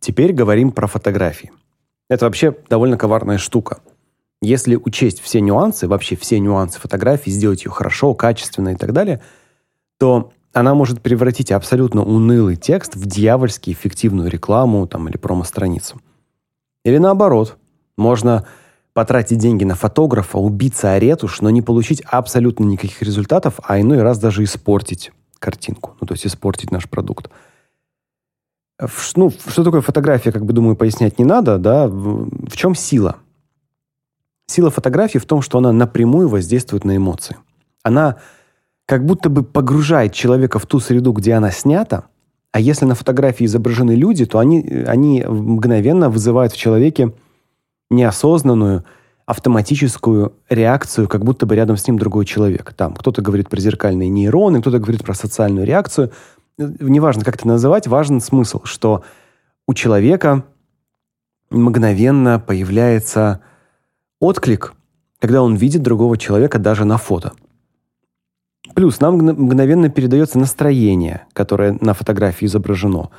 теперь говорим про фотографии. Это вообще довольно коварная штука. Если учесть все нюансы, вообще все нюансы фотографии, сделать ее хорошо, качественно и так далее, то она может превратить абсолютно унылый текст в дьявольски эффективную рекламу там или промо-страницу. Или наоборот, можно потратить деньги на фотографа, убиться о ретушь, но не получить абсолютно никаких результатов, а иной раз даже испортить картинку, ну то есть испортить наш продукт. Ну, что такое фотография, как бы думаю, пояснять не надо, да? В чем сила? Сила фотографии в том, что она напрямую воздействует на эмоции. Она как будто бы погружает человека в ту среду, где она снята, а если на фотографии изображены люди, то они, они мгновенно вызывают в человеке неосознанную, автоматическую реакцию, как будто бы рядом с ним другой человек. Там кто-то говорит про зеркальные нейроны, кто-то говорит про социальную реакцию. Неважно, как это называть, важен смысл, что у человека мгновенно появляется отклик, когда он видит другого человека даже на фото. Плюс нам мгновенно передается настроение, которое на фотографии изображено.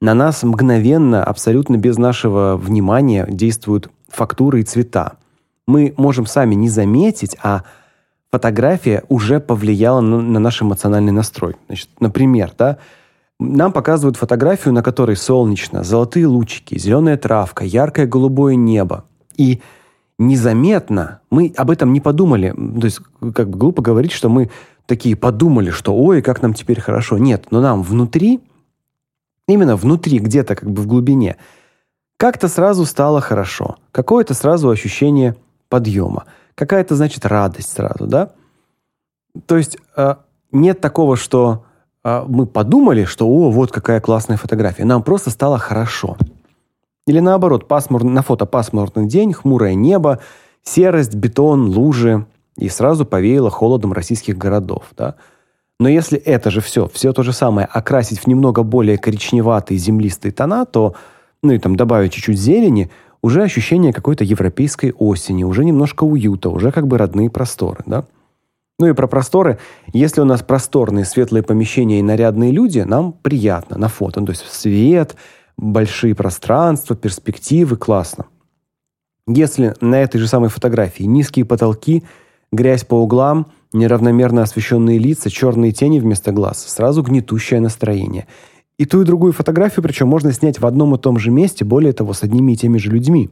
На нас мгновенно, абсолютно без нашего внимания действуют фактуры и цвета. Мы можем сами не заметить, а фотография уже повлияла на, на наш эмоциональный настрой. Значит, например, да, нам показывают фотографию, на которой солнечно, золотые лучики, зеленая травка, яркое голубое небо. И незаметно мы об этом не подумали. То есть как бы глупо говорить, что мы такие подумали, что ой, как нам теперь хорошо. Нет, но нам внутри, именно внутри, где-то как бы в глубине, как-то сразу стало хорошо. Какое-то сразу ощущение подъема. Какая-то, значит, радость сразу, да? То есть э, нет такого, что э, мы подумали, что о, вот какая классная фотография. Нам просто стало хорошо. Или наоборот, пасмурный на фото пасмурный день, хмурое небо, серость, бетон, лужи, и сразу повеяло холодом российских городов, да? Но если это же все, все то же самое окрасить в немного более коричневатые землистые тона, то ну и там добавить чуть-чуть зелени, уже ощущение какой-то европейской осени, уже немножко уюта, уже как бы родные просторы, да? Ну и про просторы. Если у нас просторные светлые помещения и нарядные люди, нам приятно на фото. Ну, то есть свет, большие пространства, перспективы, классно. Если на этой же самой фотографии низкие потолки, грязь по углам, неравномерно освещенные лица, черные тени вместо глаз, сразу гнетущее настроение. И ту и другую фотографию, причем можно снять в одном и том же месте, более того, с одними и теми же людьми.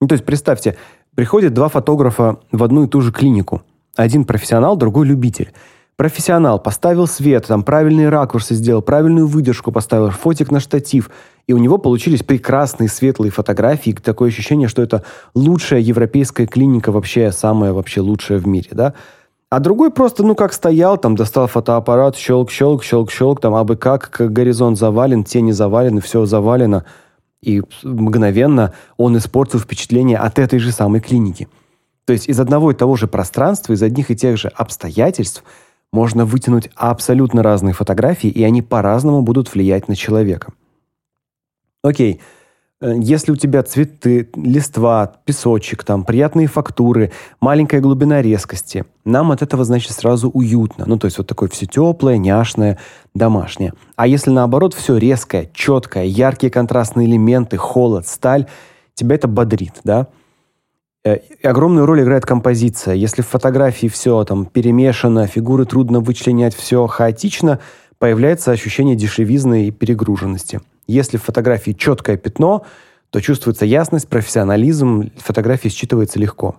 Ну, то есть представьте, приходят два фотографа в одну и ту же клинику. Один профессионал, другой любитель. Профессионал поставил свет, там правильные ракурсы сделал, правильную выдержку поставил, фотик на штатив, и у него получились прекрасные светлые фотографии, такое ощущение, что это лучшая европейская клиника вообще, самая вообще лучшая в мире, да? А другой просто, ну, как стоял, там, достал фотоаппарат, щелк, щелк, щелк, щелк, там, абы как, как горизонт завален, тени завалены, все завалено. И мгновенно он испортил впечатление от этой же самой клиники. То есть из одного и того же пространства, из одних и тех же обстоятельств можно вытянуть абсолютно разные фотографии, и они по-разному будут влиять на человека. Окей. Э, если у тебя цветы, листва, песочек, там приятные фактуры, маленькая глубина резкости, нам от этого значит сразу уютно. Ну, то есть вот такое все теплое, няшное, домашнее. А если наоборот все резкое, четкое, яркие контрастные элементы, холод, сталь, тебя это бодрит, да? Э, и огромную роль играет композиция. Если в фотографии все там перемешано, фигуры трудно вычленять, все хаотично, появляется ощущение дешевизны и перегруженности. Если в фотографии четкое пятно, то чувствуется ясность, профессионализм, фотография считывается легко.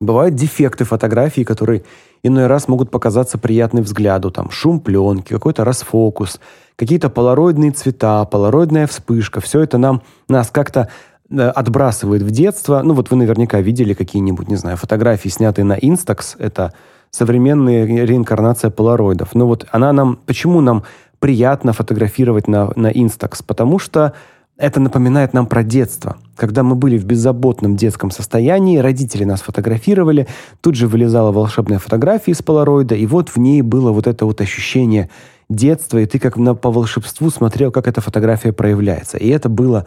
Бывают дефекты фотографии, которые иной раз могут показаться приятны взгляду, там шум пленки, какой-то расфокус, какие-то полароидные цвета, полароидная вспышка. Все это нам нас как-то э, отбрасывает в детство. Ну вот вы наверняка видели какие-нибудь, не знаю, фотографии, снятые на Instax, это современная реинкарнация полароидов. Ну вот она нам почему нам приятно фотографировать на, на Instax, потому что это напоминает нам про детство. Когда мы были в беззаботном детском состоянии, родители нас фотографировали, тут же вылезала волшебная фотография из полароида, и вот в ней было вот это вот ощущение детства, и ты как на, по волшебству смотрел, как эта фотография проявляется. И это было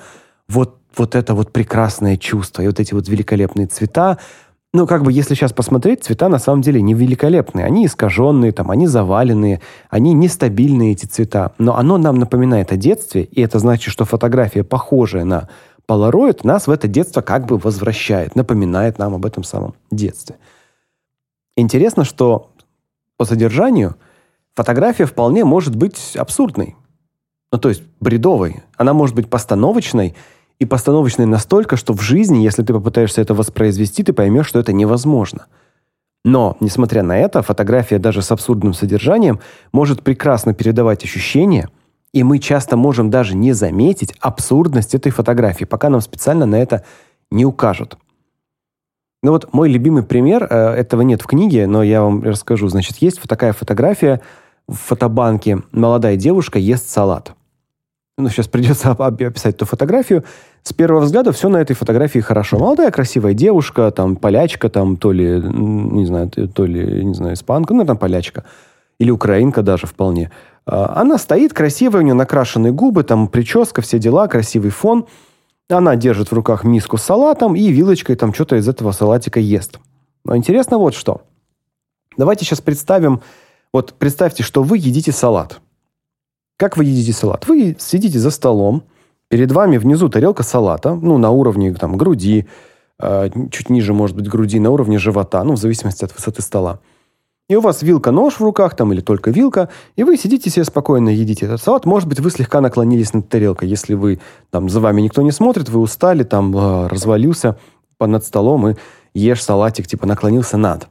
вот, вот это вот прекрасное чувство, и вот эти вот великолепные цвета, Ну, как бы, если сейчас посмотреть, цвета на самом деле не великолепные. Они искаженные, там, они заваленные, они нестабильные, эти цвета. Но оно нам напоминает о детстве, и это значит, что фотография, похожая на Polaroid, нас в это детство как бы возвращает, напоминает нам об этом самом детстве. Интересно, что по содержанию фотография вполне может быть абсурдной. Ну, то есть бредовой. Она может быть постановочной, и постановочной настолько, что в жизни, если ты попытаешься это воспроизвести, ты поймешь, что это невозможно. Но, несмотря на это, фотография даже с абсурдным содержанием может прекрасно передавать ощущения, и мы часто можем даже не заметить абсурдность этой фотографии, пока нам специально на это не укажут. Ну вот мой любимый пример, э, этого нет в книге, но я вам расскажу. Значит, есть такая фотография в фотобанке. Молодая девушка ест салат ну, сейчас придется описать эту фотографию. С первого взгляда все на этой фотографии хорошо. Молодая, красивая девушка, там, полячка, там, то ли, не знаю, то ли, не знаю, испанка, ну, там, полячка. Или украинка даже вполне. А, она стоит красивая, у нее накрашенные губы, там, прическа, все дела, красивый фон. Она держит в руках миску с салатом и вилочкой там что-то из этого салатика ест. Но интересно вот что. Давайте сейчас представим, вот представьте, что вы едите салат – как вы едите салат? Вы сидите за столом, перед вами внизу тарелка салата, ну, на уровне там груди, э, чуть ниже, может быть, груди, на уровне живота, ну, в зависимости от высоты стола. И у вас вилка-нож в руках там или только вилка, и вы сидите себе спокойно едите этот салат. Может быть, вы слегка наклонились над тарелкой, если вы там за вами никто не смотрит, вы устали, там э, развалился над столом и ешь салатик, типа наклонился над.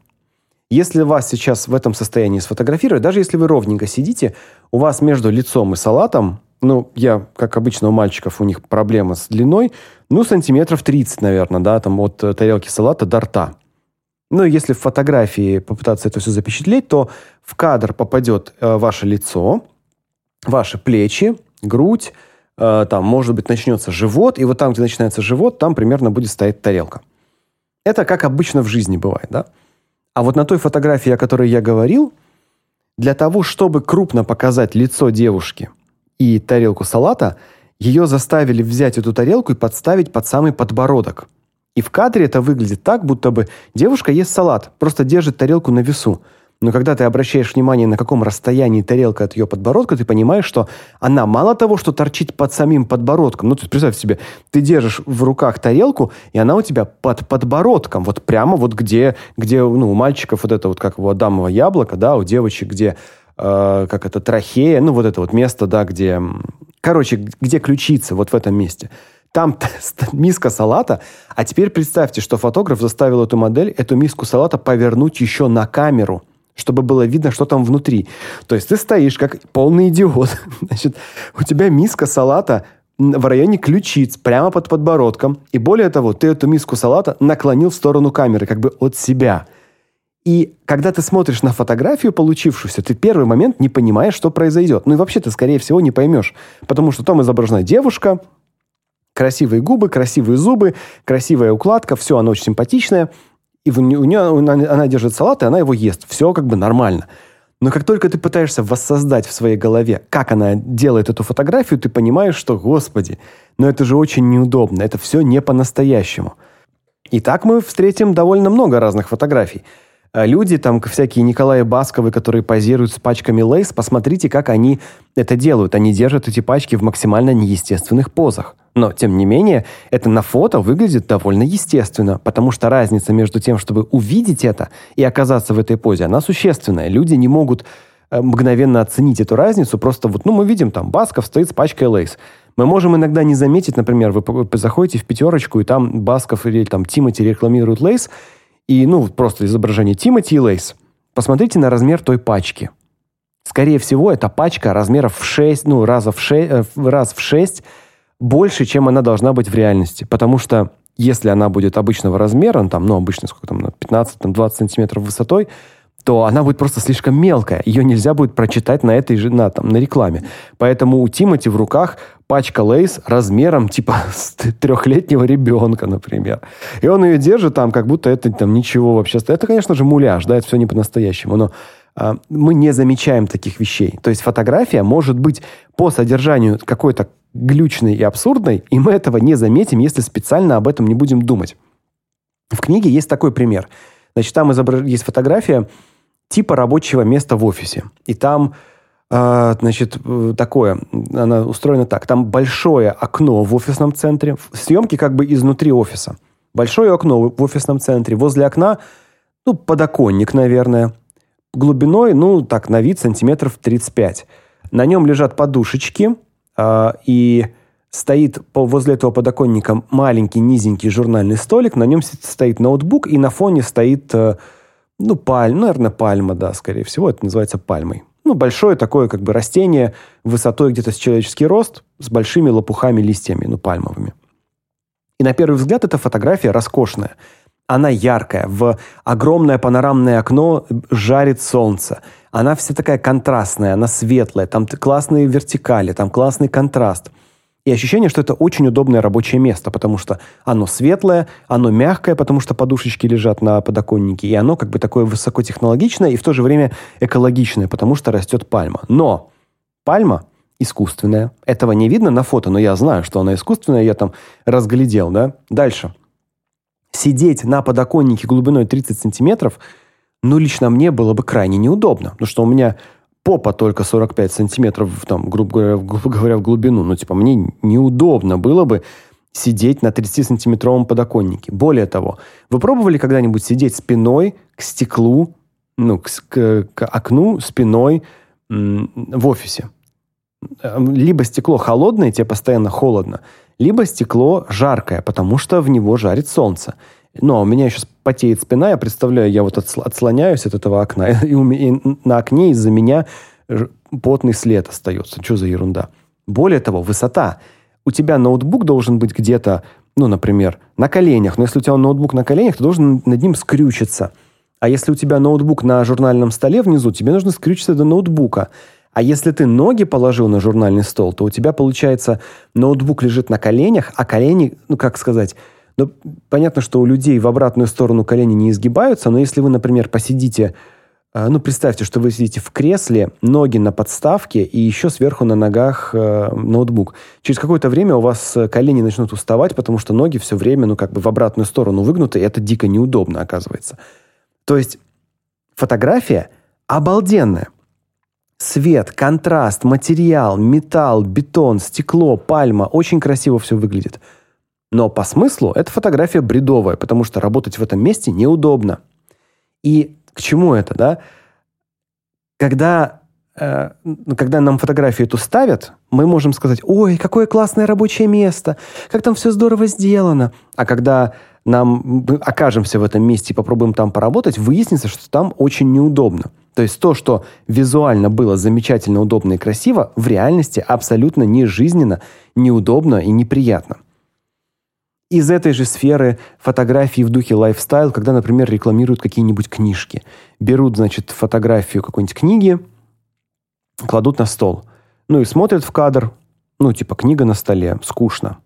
Если вас сейчас в этом состоянии сфотографировать, даже если вы ровненько сидите, у вас между лицом и салатом, ну, я, как обычно у мальчиков, у них проблема с длиной, ну, сантиметров 30, наверное, да, там от э, тарелки салата до рта. Ну, если в фотографии попытаться это все запечатлеть, то в кадр попадет э, ваше лицо, ваши плечи, грудь, э, там, может быть, начнется живот, и вот там, где начинается живот, там примерно будет стоять тарелка. Это как обычно в жизни бывает, да? А вот на той фотографии, о которой я говорил, для того, чтобы крупно показать лицо девушки и тарелку салата, ее заставили взять эту тарелку и подставить под самый подбородок. И в кадре это выглядит так, будто бы девушка ест салат, просто держит тарелку на весу. Но когда ты обращаешь внимание, на каком расстоянии тарелка от ее подбородка, ты понимаешь, что она мало того, что торчит под самим подбородком. Ну, ты представь себе, ты держишь в руках тарелку, и она у тебя под подбородком, вот прямо вот где, где ну, у мальчиков вот это вот как у адамово яблоко, да, у девочек где э, как это трахея, ну вот это вот место, да, где, короче, где ключица, вот в этом месте. Там миска салата, а теперь представьте, что фотограф заставил эту модель, эту миску салата повернуть еще на камеру чтобы было видно, что там внутри. То есть ты стоишь как полный идиот. Значит, у тебя миска салата в районе ключиц, прямо под подбородком. И более того, ты эту миску салата наклонил в сторону камеры, как бы от себя. И когда ты смотришь на фотографию получившуюся, ты первый момент не понимаешь, что произойдет. Ну и вообще ты, скорее всего, не поймешь. Потому что там изображена девушка, красивые губы, красивые зубы, красивая укладка, все, она очень симпатичная и у нее она, она держит салат, и она его ест. Все как бы нормально. Но как только ты пытаешься воссоздать в своей голове, как она делает эту фотографию, ты понимаешь, что, господи, но это же очень неудобно, это все не по-настоящему. И так мы встретим довольно много разных фотографий. А люди, там всякие Николаи Басковы, которые позируют с пачками лейс, посмотрите, как они это делают. Они держат эти пачки в максимально неестественных позах. Но, тем не менее, это на фото выглядит довольно естественно, потому что разница между тем, чтобы увидеть это и оказаться в этой позе, она существенная. Люди не могут э, мгновенно оценить эту разницу. Просто вот, ну, мы видим, там, Басков стоит с пачкой лейс. Мы можем иногда не заметить, например, вы заходите в пятерочку, и там Басков или там Тимати рекламируют лейс, и, ну, просто изображение Тимати и лейс. Посмотрите на размер той пачки. Скорее всего, эта пачка размеров в 6, ну, раза в 6, э, раз в 6 больше, чем она должна быть в реальности. Потому что если она будет обычного размера, там, ну, обычно сколько там, 15-20 там, сантиметров высотой, то она будет просто слишком мелкая. Ее нельзя будет прочитать на этой же, на, там, на рекламе. Поэтому у Тимати в руках пачка лейс размером типа трехлетнего ребенка, например. И он ее держит там, как будто это там ничего вообще. Это, конечно же, муляж, да, это все не по-настоящему. Но а, мы не замечаем таких вещей. То есть фотография может быть по содержанию какой-то глючной и абсурдной, и мы этого не заметим, если специально об этом не будем думать. В книге есть такой пример. Значит, там изображ... есть фотография типа рабочего места в офисе. И там э, значит, такое, она устроена так. Там большое окно в офисном центре, съемки как бы изнутри офиса. Большое окно в офисном центре. Возле окна, ну, подоконник, наверное. Глубиной, ну, так, на вид сантиметров 35. На нем лежат подушечки, э, и стоит возле этого подоконника маленький низенький журнальный столик, на нем стоит ноутбук, и на фоне стоит, э, ну, пальма, ну, наверное, пальма, да, скорее всего, это называется пальмой. Ну, большое такое как бы растение высотой где-то с человеческий рост, с большими лопухами, листьями, ну, пальмовыми. И на первый взгляд эта фотография роскошная. Она яркая, в огромное панорамное окно жарит солнце. Она вся такая контрастная, она светлая, там классные вертикали, там классный контраст – и ощущение, что это очень удобное рабочее место, потому что оно светлое, оно мягкое, потому что подушечки лежат на подоконнике, и оно как бы такое высокотехнологичное и в то же время экологичное, потому что растет пальма. Но пальма искусственная. Этого не видно на фото, но я знаю, что она искусственная, я там разглядел, да? Дальше. Сидеть на подоконнике глубиной 30 сантиметров, ну, лично мне было бы крайне неудобно, потому что у меня попа только 45 сантиметров, там, грубо говоря, грубо говоря, в глубину. Ну, типа, мне неудобно было бы сидеть на 30-сантиметровом подоконнике. Более того, вы пробовали когда-нибудь сидеть спиной к стеклу, ну, к, к, к окну спиной в офисе? Либо стекло холодное, тебе постоянно холодно, либо стекло жаркое, потому что в него жарит солнце. Но у меня сейчас потеет спина, я представляю, я вот отслоняюсь от этого окна, и, у меня, и на окне из-за меня потный след остается. Что за ерунда? Более того, высота. У тебя ноутбук должен быть где-то, ну, например, на коленях. Но если у тебя ноутбук на коленях, ты должен над ним скрючиться. А если у тебя ноутбук на журнальном столе внизу, тебе нужно скрючиться до ноутбука. А если ты ноги положил на журнальный стол, то у тебя получается ноутбук лежит на коленях, а колени, ну как сказать, ну, понятно, что у людей в обратную сторону колени не изгибаются, но если вы, например, посидите, э, ну, представьте, что вы сидите в кресле, ноги на подставке и еще сверху на ногах э, ноутбук. Через какое-то время у вас э, колени начнут уставать, потому что ноги все время, ну, как бы в обратную сторону выгнуты, и это дико неудобно, оказывается. То есть фотография обалденная. Свет, контраст, материал, металл, бетон, стекло, пальма. Очень красиво все выглядит. Но по смыслу эта фотография бредовая, потому что работать в этом месте неудобно. И к чему это, да? Когда э, когда нам фотографию эту ставят, мы можем сказать: "Ой, какое классное рабочее место, как там все здорово сделано". А когда нам окажемся в этом месте и попробуем там поработать, выяснится, что там очень неудобно. То есть то, что визуально было замечательно, удобно и красиво, в реальности абсолютно не жизненно, неудобно и неприятно. Из этой же сферы фотографии в духе лайфстайл, когда, например, рекламируют какие-нибудь книжки. Берут, значит, фотографию какой-нибудь книги, кладут на стол. Ну и смотрят в кадр, ну, типа книга на столе, скучно.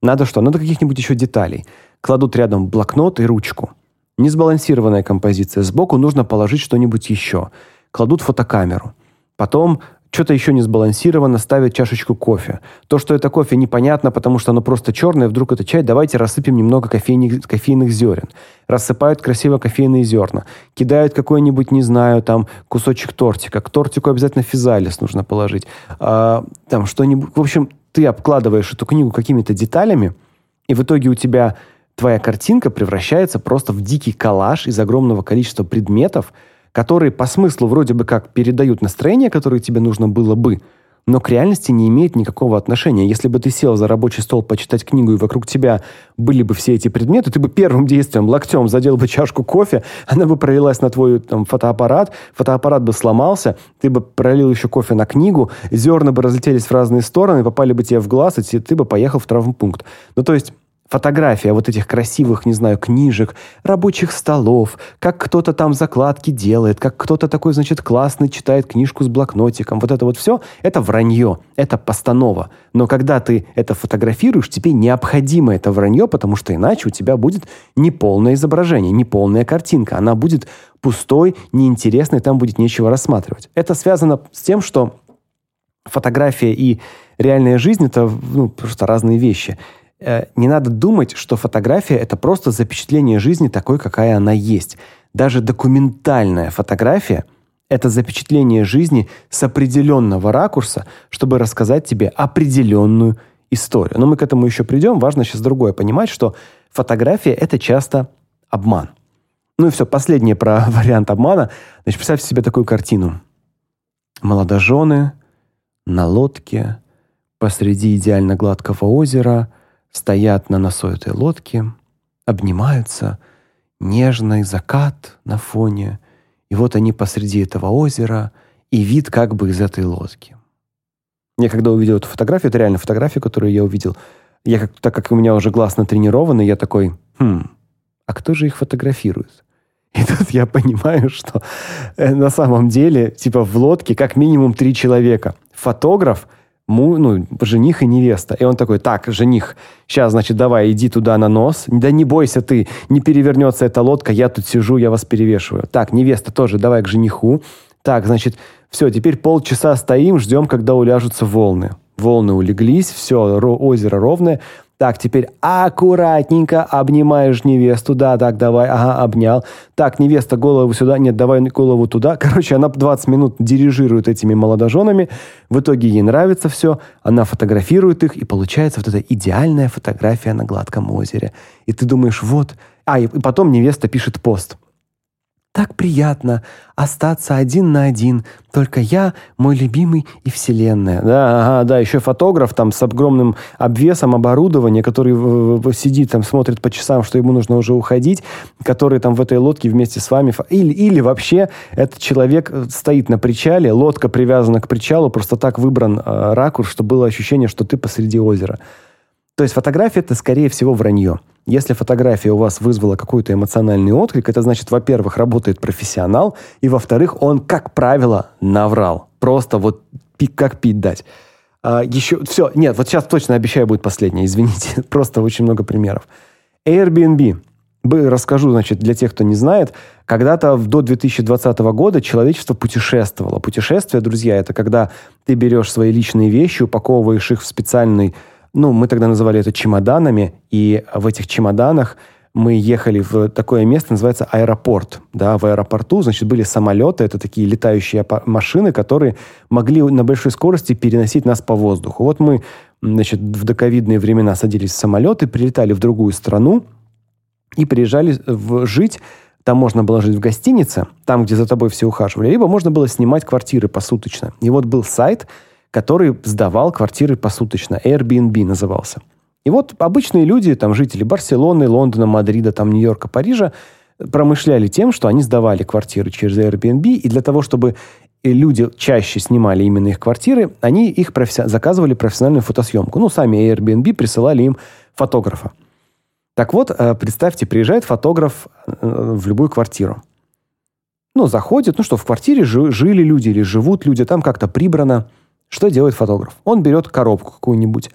Надо что? Надо каких-нибудь еще деталей. Кладут рядом блокнот и ручку. Несбалансированная композиция. Сбоку нужно положить что-нибудь еще. Кладут фотокамеру. Потом что-то еще не сбалансировано, ставят чашечку кофе. То, что это кофе, непонятно, потому что оно просто черное, вдруг это чай, давайте рассыпем немного кофейных, кофейных зерен. Рассыпают красиво кофейные зерна. Кидают какой-нибудь, не знаю, там, кусочек тортика. К тортику обязательно физалис нужно положить. А, там что-нибудь... В общем, ты обкладываешь эту книгу какими-то деталями, и в итоге у тебя твоя картинка превращается просто в дикий коллаж из огромного количества предметов, которые по смыслу вроде бы как передают настроение, которое тебе нужно было бы, но к реальности не имеют никакого отношения. Если бы ты сел за рабочий стол почитать книгу, и вокруг тебя были бы все эти предметы, ты бы первым действием локтем задел бы чашку кофе, она бы пролилась на твой там, фотоаппарат, фотоаппарат бы сломался, ты бы пролил еще кофе на книгу, зерна бы разлетелись в разные стороны, попали бы тебе в глаз, и ты бы поехал в травмпункт. Ну, то есть Фотография вот этих красивых, не знаю, книжек, рабочих столов, как кто-то там закладки делает, как кто-то такой, значит, классный читает книжку с блокнотиком. Вот это вот все, это вранье, это постанова. Но когда ты это фотографируешь, тебе необходимо это вранье, потому что иначе у тебя будет неполное изображение, неполная картинка. Она будет пустой, неинтересной, там будет нечего рассматривать. Это связано с тем, что фотография и реальная жизнь – это ну, просто разные вещи – не надо думать, что фотография это просто запечатление жизни такой, какая она есть. Даже документальная фотография это запечатление жизни с определенного ракурса, чтобы рассказать тебе определенную историю. Но мы к этому еще придем. Важно сейчас другое понимать, что фотография это часто обман. Ну и все, последнее про вариант обмана. Значит, представьте себе такую картину. Молодожены на лодке посреди идеально гладкого озера стоят на носу этой лодки, обнимаются, нежный закат на фоне, и вот они посреди этого озера, и вид как бы из этой лодки. Я когда увидел эту фотографию, это реально фотография, которую я увидел, я как, так как у меня уже глаз натренированный, я такой, хм, а кто же их фотографирует? И тут я понимаю, что э, на самом деле, типа в лодке как минимум три человека. Фотограф, му, ну, жених и невеста. И он такой, так, жених, сейчас, значит, давай, иди туда на нос. Да не бойся ты, не перевернется эта лодка, я тут сижу, я вас перевешиваю. Так, невеста тоже, давай к жениху. Так, значит, все, теперь полчаса стоим, ждем, когда уляжутся волны. Волны улеглись, все, озеро ровное. Так, теперь аккуратненько обнимаешь невесту. Да, так, давай. Ага, обнял. Так, невеста, голову сюда. Нет, давай голову туда. Короче, она 20 минут дирижирует этими молодоженами. В итоге ей нравится все. Она фотографирует их, и получается вот эта идеальная фотография на гладком озере. И ты думаешь, вот. А, и потом невеста пишет пост. Так приятно остаться один на один. Только я, мой любимый и вселенная. Да, ага, да, еще фотограф там с огромным обвесом оборудования, который сидит там, смотрит по часам, что ему нужно уже уходить, который там в этой лодке вместе с вами. Или, или вообще этот человек э, стоит на причале, лодка привязана к причалу, просто так выбран э, ракурс, чтобы было ощущение, что ты посреди озера. То есть фотография это скорее всего вранье. Если фотография у вас вызвала какой-то эмоциональный отклик, это значит, во-первых, работает профессионал, и во-вторых, он, как правило, наврал. Просто вот как пить дать. А, еще все, нет, вот сейчас точно обещаю будет последнее, извините, просто очень много примеров. Airbnb. Расскажу, значит, для тех, кто не знает, когда-то до 2020 года человечество путешествовало. Путешествие, друзья, это когда ты берешь свои личные вещи, упаковываешь их в специальный ну, мы тогда называли это чемоданами, и в этих чемоданах мы ехали в такое место, называется аэропорт. Да, в аэропорту, значит, были самолеты, это такие летающие машины, которые могли на большой скорости переносить нас по воздуху. Вот мы, значит, в доковидные времена садились в самолеты, прилетали в другую страну и приезжали в, жить там можно было жить в гостинице, там, где за тобой все ухаживали, либо можно было снимать квартиры посуточно. И вот был сайт, который сдавал квартиры посуточно. Airbnb назывался. И вот обычные люди, там жители Барселоны, Лондона, Мадрида, там Нью-Йорка, Парижа, промышляли тем, что они сдавали квартиры через Airbnb, и для того, чтобы люди чаще снимали именно их квартиры, они их професси... заказывали профессиональную фотосъемку. Ну, сами Airbnb присылали им фотографа. Так вот, э, представьте, приезжает фотограф э, в любую квартиру. Ну, заходит, ну что, в квартире жили люди или живут люди, там как-то прибрано. Что делает фотограф? Он берет коробку какую-нибудь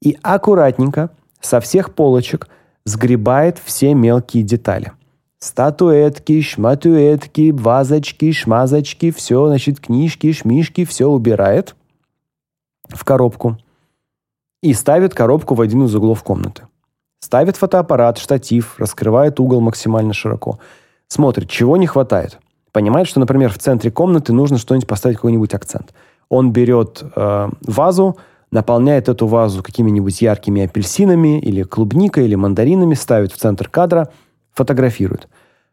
и аккуратненько со всех полочек сгребает все мелкие детали. Статуэтки, шматуэтки, вазочки, шмазочки, все, значит, книжки, шмишки, все убирает в коробку и ставит коробку в один из углов комнаты. Ставит фотоаппарат, штатив, раскрывает угол максимально широко. Смотрит, чего не хватает. Понимает, что, например, в центре комнаты нужно что-нибудь поставить, какой-нибудь акцент – он берет э, вазу, наполняет эту вазу какими-нибудь яркими апельсинами или клубникой или мандаринами, ставит в центр кадра, фотографирует.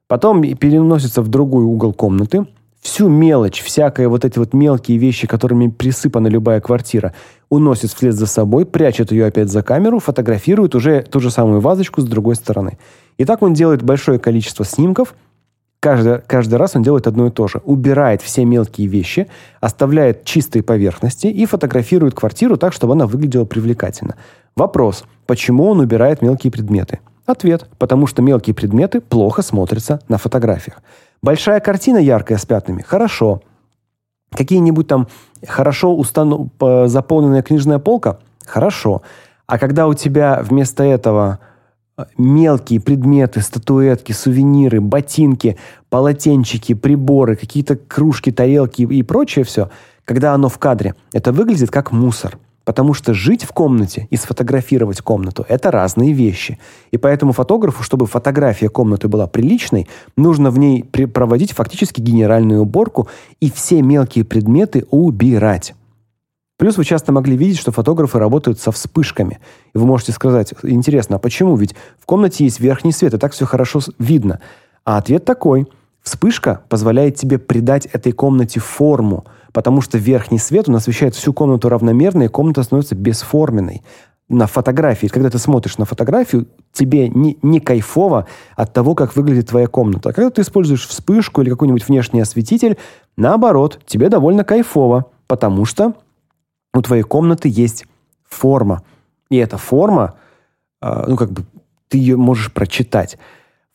Потом переносится в другой угол комнаты, всю мелочь, всякие вот эти вот мелкие вещи, которыми присыпана любая квартира, уносит вслед за собой, прячет ее опять за камеру, фотографирует уже ту же самую вазочку с другой стороны. И так он делает большое количество снимков, Каждый, каждый раз он делает одно и то же. Убирает все мелкие вещи, оставляет чистые поверхности и фотографирует квартиру так, чтобы она выглядела привлекательно. Вопрос, почему он убирает мелкие предметы? Ответ, потому что мелкие предметы плохо смотрятся на фотографиях. Большая картина яркая с пятнами, хорошо. Какие-нибудь там хорошо установ... заполненная книжная полка, хорошо. А когда у тебя вместо этого мелкие предметы, статуэтки, сувениры, ботинки, полотенчики, приборы, какие-то кружки, тарелки и прочее все, когда оно в кадре, это выглядит как мусор. Потому что жить в комнате и сфотографировать комнату – это разные вещи. И поэтому фотографу, чтобы фотография комнаты была приличной, нужно в ней проводить фактически генеральную уборку и все мелкие предметы убирать. Плюс вы часто могли видеть, что фотографы работают со вспышками. И вы можете сказать, интересно, а почему? Ведь в комнате есть верхний свет, и так все хорошо видно. А ответ такой. Вспышка позволяет тебе придать этой комнате форму, потому что верхний свет, он освещает всю комнату равномерно, и комната становится бесформенной. На фотографии, когда ты смотришь на фотографию, тебе не, не кайфово от того, как выглядит твоя комната. А когда ты используешь вспышку или какой-нибудь внешний осветитель, наоборот, тебе довольно кайфово, потому что у твоей комнаты есть форма. И эта форма, а, ну как бы ты ее можешь прочитать.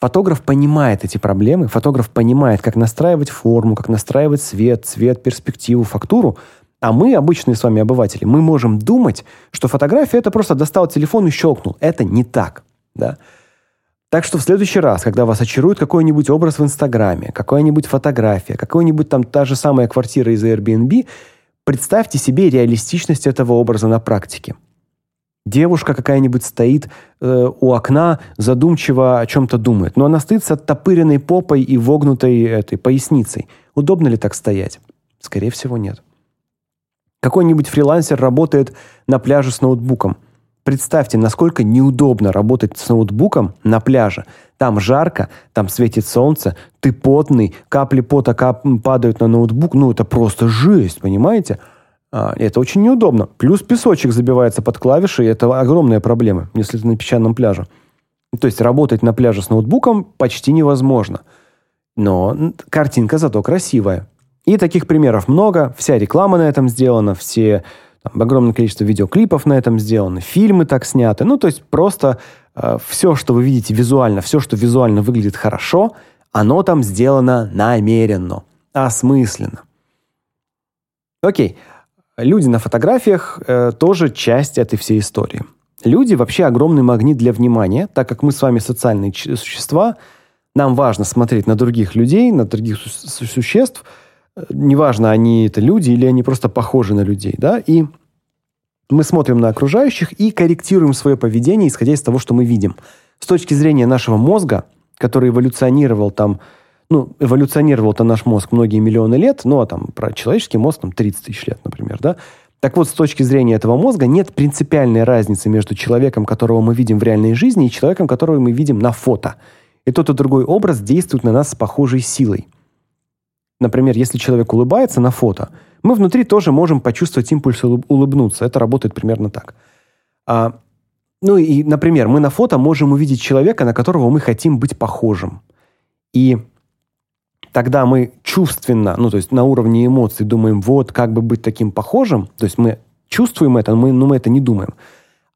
Фотограф понимает эти проблемы, фотограф понимает, как настраивать форму, как настраивать свет, цвет, перспективу, фактуру. А мы, обычные с вами обыватели, мы можем думать, что фотография это просто достал телефон и щелкнул. Это не так, да? Так что в следующий раз, когда вас очарует какой-нибудь образ в Инстаграме, какая-нибудь фотография, какой-нибудь там та же самая квартира из Airbnb, представьте себе реалистичность этого образа на практике. Девушка какая-нибудь стоит э, у окна, задумчиво о чем-то думает. Но она стоит с оттопыренной попой и вогнутой этой поясницей. Удобно ли так стоять? Скорее всего, нет. Какой-нибудь фрилансер работает на пляже с ноутбуком. Представьте, насколько неудобно работать с ноутбуком на пляже. Там жарко, там светит солнце, ты потный, капли пота кап падают на ноутбук. Ну, это просто жесть, понимаете? А, это очень неудобно. Плюс песочек забивается под клавиши, и это огромная проблема, если ты на песчаном пляже. То есть работать на пляже с ноутбуком почти невозможно. Но картинка зато красивая. И таких примеров много. Вся реклама на этом сделана, все там, огромное количество видеоклипов на этом сделано, фильмы так сняты. Ну, то есть просто э, все, что вы видите визуально, все, что визуально выглядит хорошо, оно там сделано намеренно, осмысленно. Окей. Люди на фотографиях э, тоже часть этой всей истории. Люди вообще огромный магнит для внимания, так как мы с вами социальные существа, нам важно смотреть на других людей, на других су существ, неважно, они это люди или они просто похожи на людей, да? И мы смотрим на окружающих и корректируем свое поведение, исходя из того, что мы видим. С точки зрения нашего мозга, который эволюционировал там ну, эволюционировал-то наш мозг многие миллионы лет, ну, а там про человеческий мозг там 30 тысяч лет, например, да? Так вот, с точки зрения этого мозга нет принципиальной разницы между человеком, которого мы видим в реальной жизни, и человеком, которого мы видим на фото. И тот и другой образ действует на нас с похожей силой. Например, если человек улыбается на фото, мы внутри тоже можем почувствовать импульс улыбнуться. Это работает примерно так. А, ну и, например, мы на фото можем увидеть человека, на которого мы хотим быть похожим. И тогда мы чувственно, ну то есть на уровне эмоций думаем, вот как бы быть таким похожим, то есть мы чувствуем это, мы, но мы это не думаем.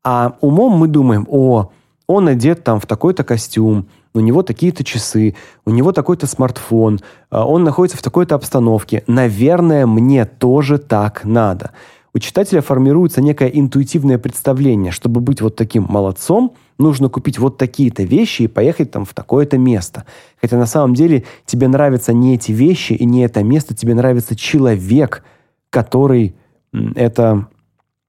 А умом мы думаем, о, он одет там в такой-то костюм, у него такие-то часы, у него такой-то смартфон, а он находится в такой-то обстановке. Наверное, мне тоже так надо. У читателя формируется некое интуитивное представление, чтобы быть вот таким молодцом, нужно купить вот такие-то вещи и поехать там в такое-то место. Хотя на самом деле тебе нравятся не эти вещи и не это место, тебе нравится человек, который это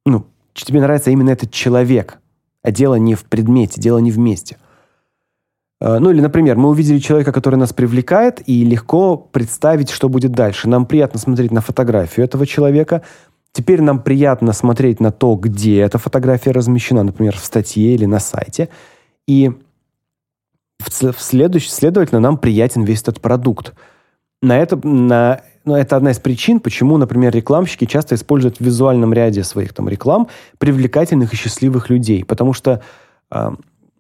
ну, тебе нравится именно этот человек. А дело не в предмете, дело не в месте. А, ну или, например, мы увидели человека, который нас привлекает, и легко представить, что будет дальше. Нам приятно смотреть на фотографию этого человека, Теперь нам приятно смотреть на то, где эта фотография размещена, например, в статье или на сайте. И в следующ, следовательно, нам приятен весь этот продукт. На это, на, ну, это одна из причин, почему, например, рекламщики часто используют в визуальном ряде своих там реклам привлекательных и счастливых людей, потому что э,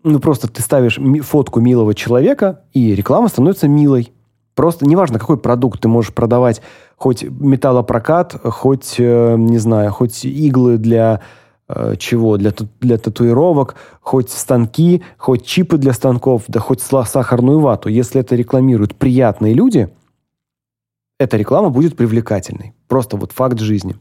ну просто ты ставишь фотку милого человека, и реклама становится милой. Просто неважно, какой продукт ты можешь продавать, хоть металлопрокат, хоть, э, не знаю, хоть иглы для э, чего, для, для татуировок, хоть станки, хоть чипы для станков, да хоть сахарную вату. Если это рекламируют приятные люди, эта реклама будет привлекательной. Просто вот факт жизни.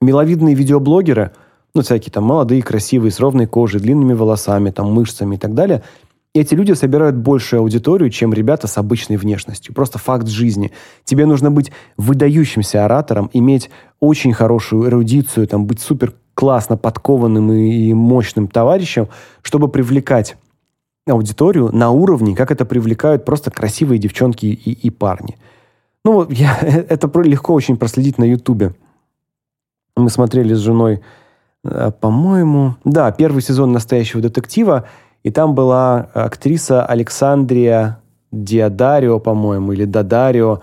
Миловидные видеоблогеры, ну, всякие там молодые, красивые, с ровной кожей, длинными волосами, там, мышцами и так далее – эти люди собирают большую аудиторию, чем ребята с обычной внешностью. Просто факт жизни. Тебе нужно быть выдающимся оратором, иметь очень хорошую эрудицию, там, быть супер классно подкованным и, мощным товарищем, чтобы привлекать аудиторию на уровне, как это привлекают просто красивые девчонки и, и парни. Ну, я, это легко очень проследить на Ютубе. Мы смотрели с женой, э, по-моему, да, первый сезон «Настоящего детектива», и там была актриса Александрия Диадарио, по-моему, или Дадарио.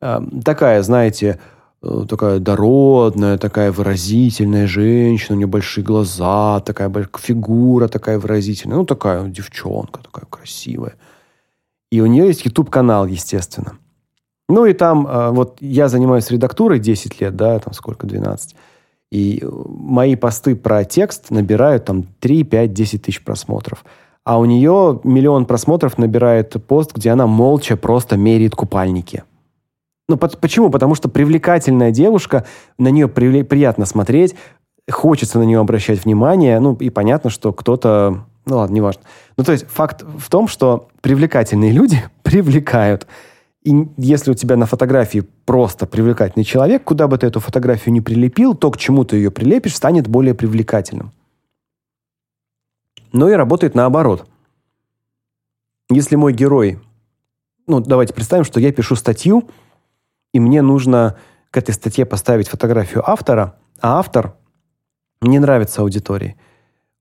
Эм, такая, знаете, такая дородная, такая выразительная женщина, у нее большие глаза, такая фигура такая выразительная. Ну, такая девчонка, такая красивая. И у нее есть YouTube-канал, естественно. Ну и там, э, вот я занимаюсь редактурой 10 лет, да, там сколько, 12. И мои посты про текст набирают там 3, 5, 10 тысяч просмотров. А у нее миллион просмотров набирает пост, где она молча просто меряет купальники. Ну, почему? Потому что привлекательная девушка, на нее при, приятно смотреть, хочется на нее обращать внимание, ну, и понятно, что кто-то... Ну, ладно, неважно. Ну, то есть факт в том, что привлекательные люди привлекают. И если у тебя на фотографии просто привлекательный человек, куда бы ты эту фотографию не прилепил, то, к чему ты ее прилепишь, станет более привлекательным. Но и работает наоборот. Если мой герой... Ну, давайте представим, что я пишу статью, и мне нужно к этой статье поставить фотографию автора, а автор не нравится аудитории.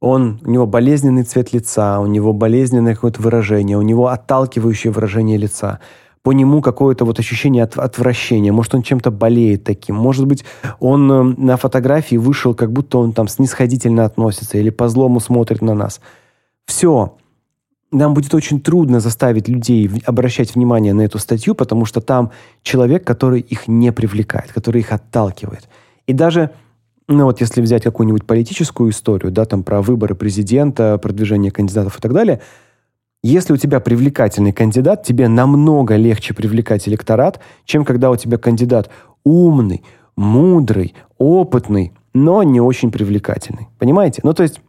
Он, у него болезненный цвет лица, у него болезненное какое-то выражение, у него отталкивающее выражение лица – по нему какое-то вот ощущение от, отвращения. Может, он чем-то болеет таким. Может быть, он э, на фотографии вышел, как будто он там снисходительно относится или по злому смотрит на нас. Все. Нам будет очень трудно заставить людей обращать внимание на эту статью, потому что там человек, который их не привлекает, который их отталкивает. И даже ну вот если взять какую-нибудь политическую историю, да, там про выборы президента, продвижение кандидатов и так далее – если у тебя привлекательный кандидат, тебе намного легче привлекать электорат, чем когда у тебя кандидат умный, мудрый, опытный, но не очень привлекательный. Понимаете? Ну, то есть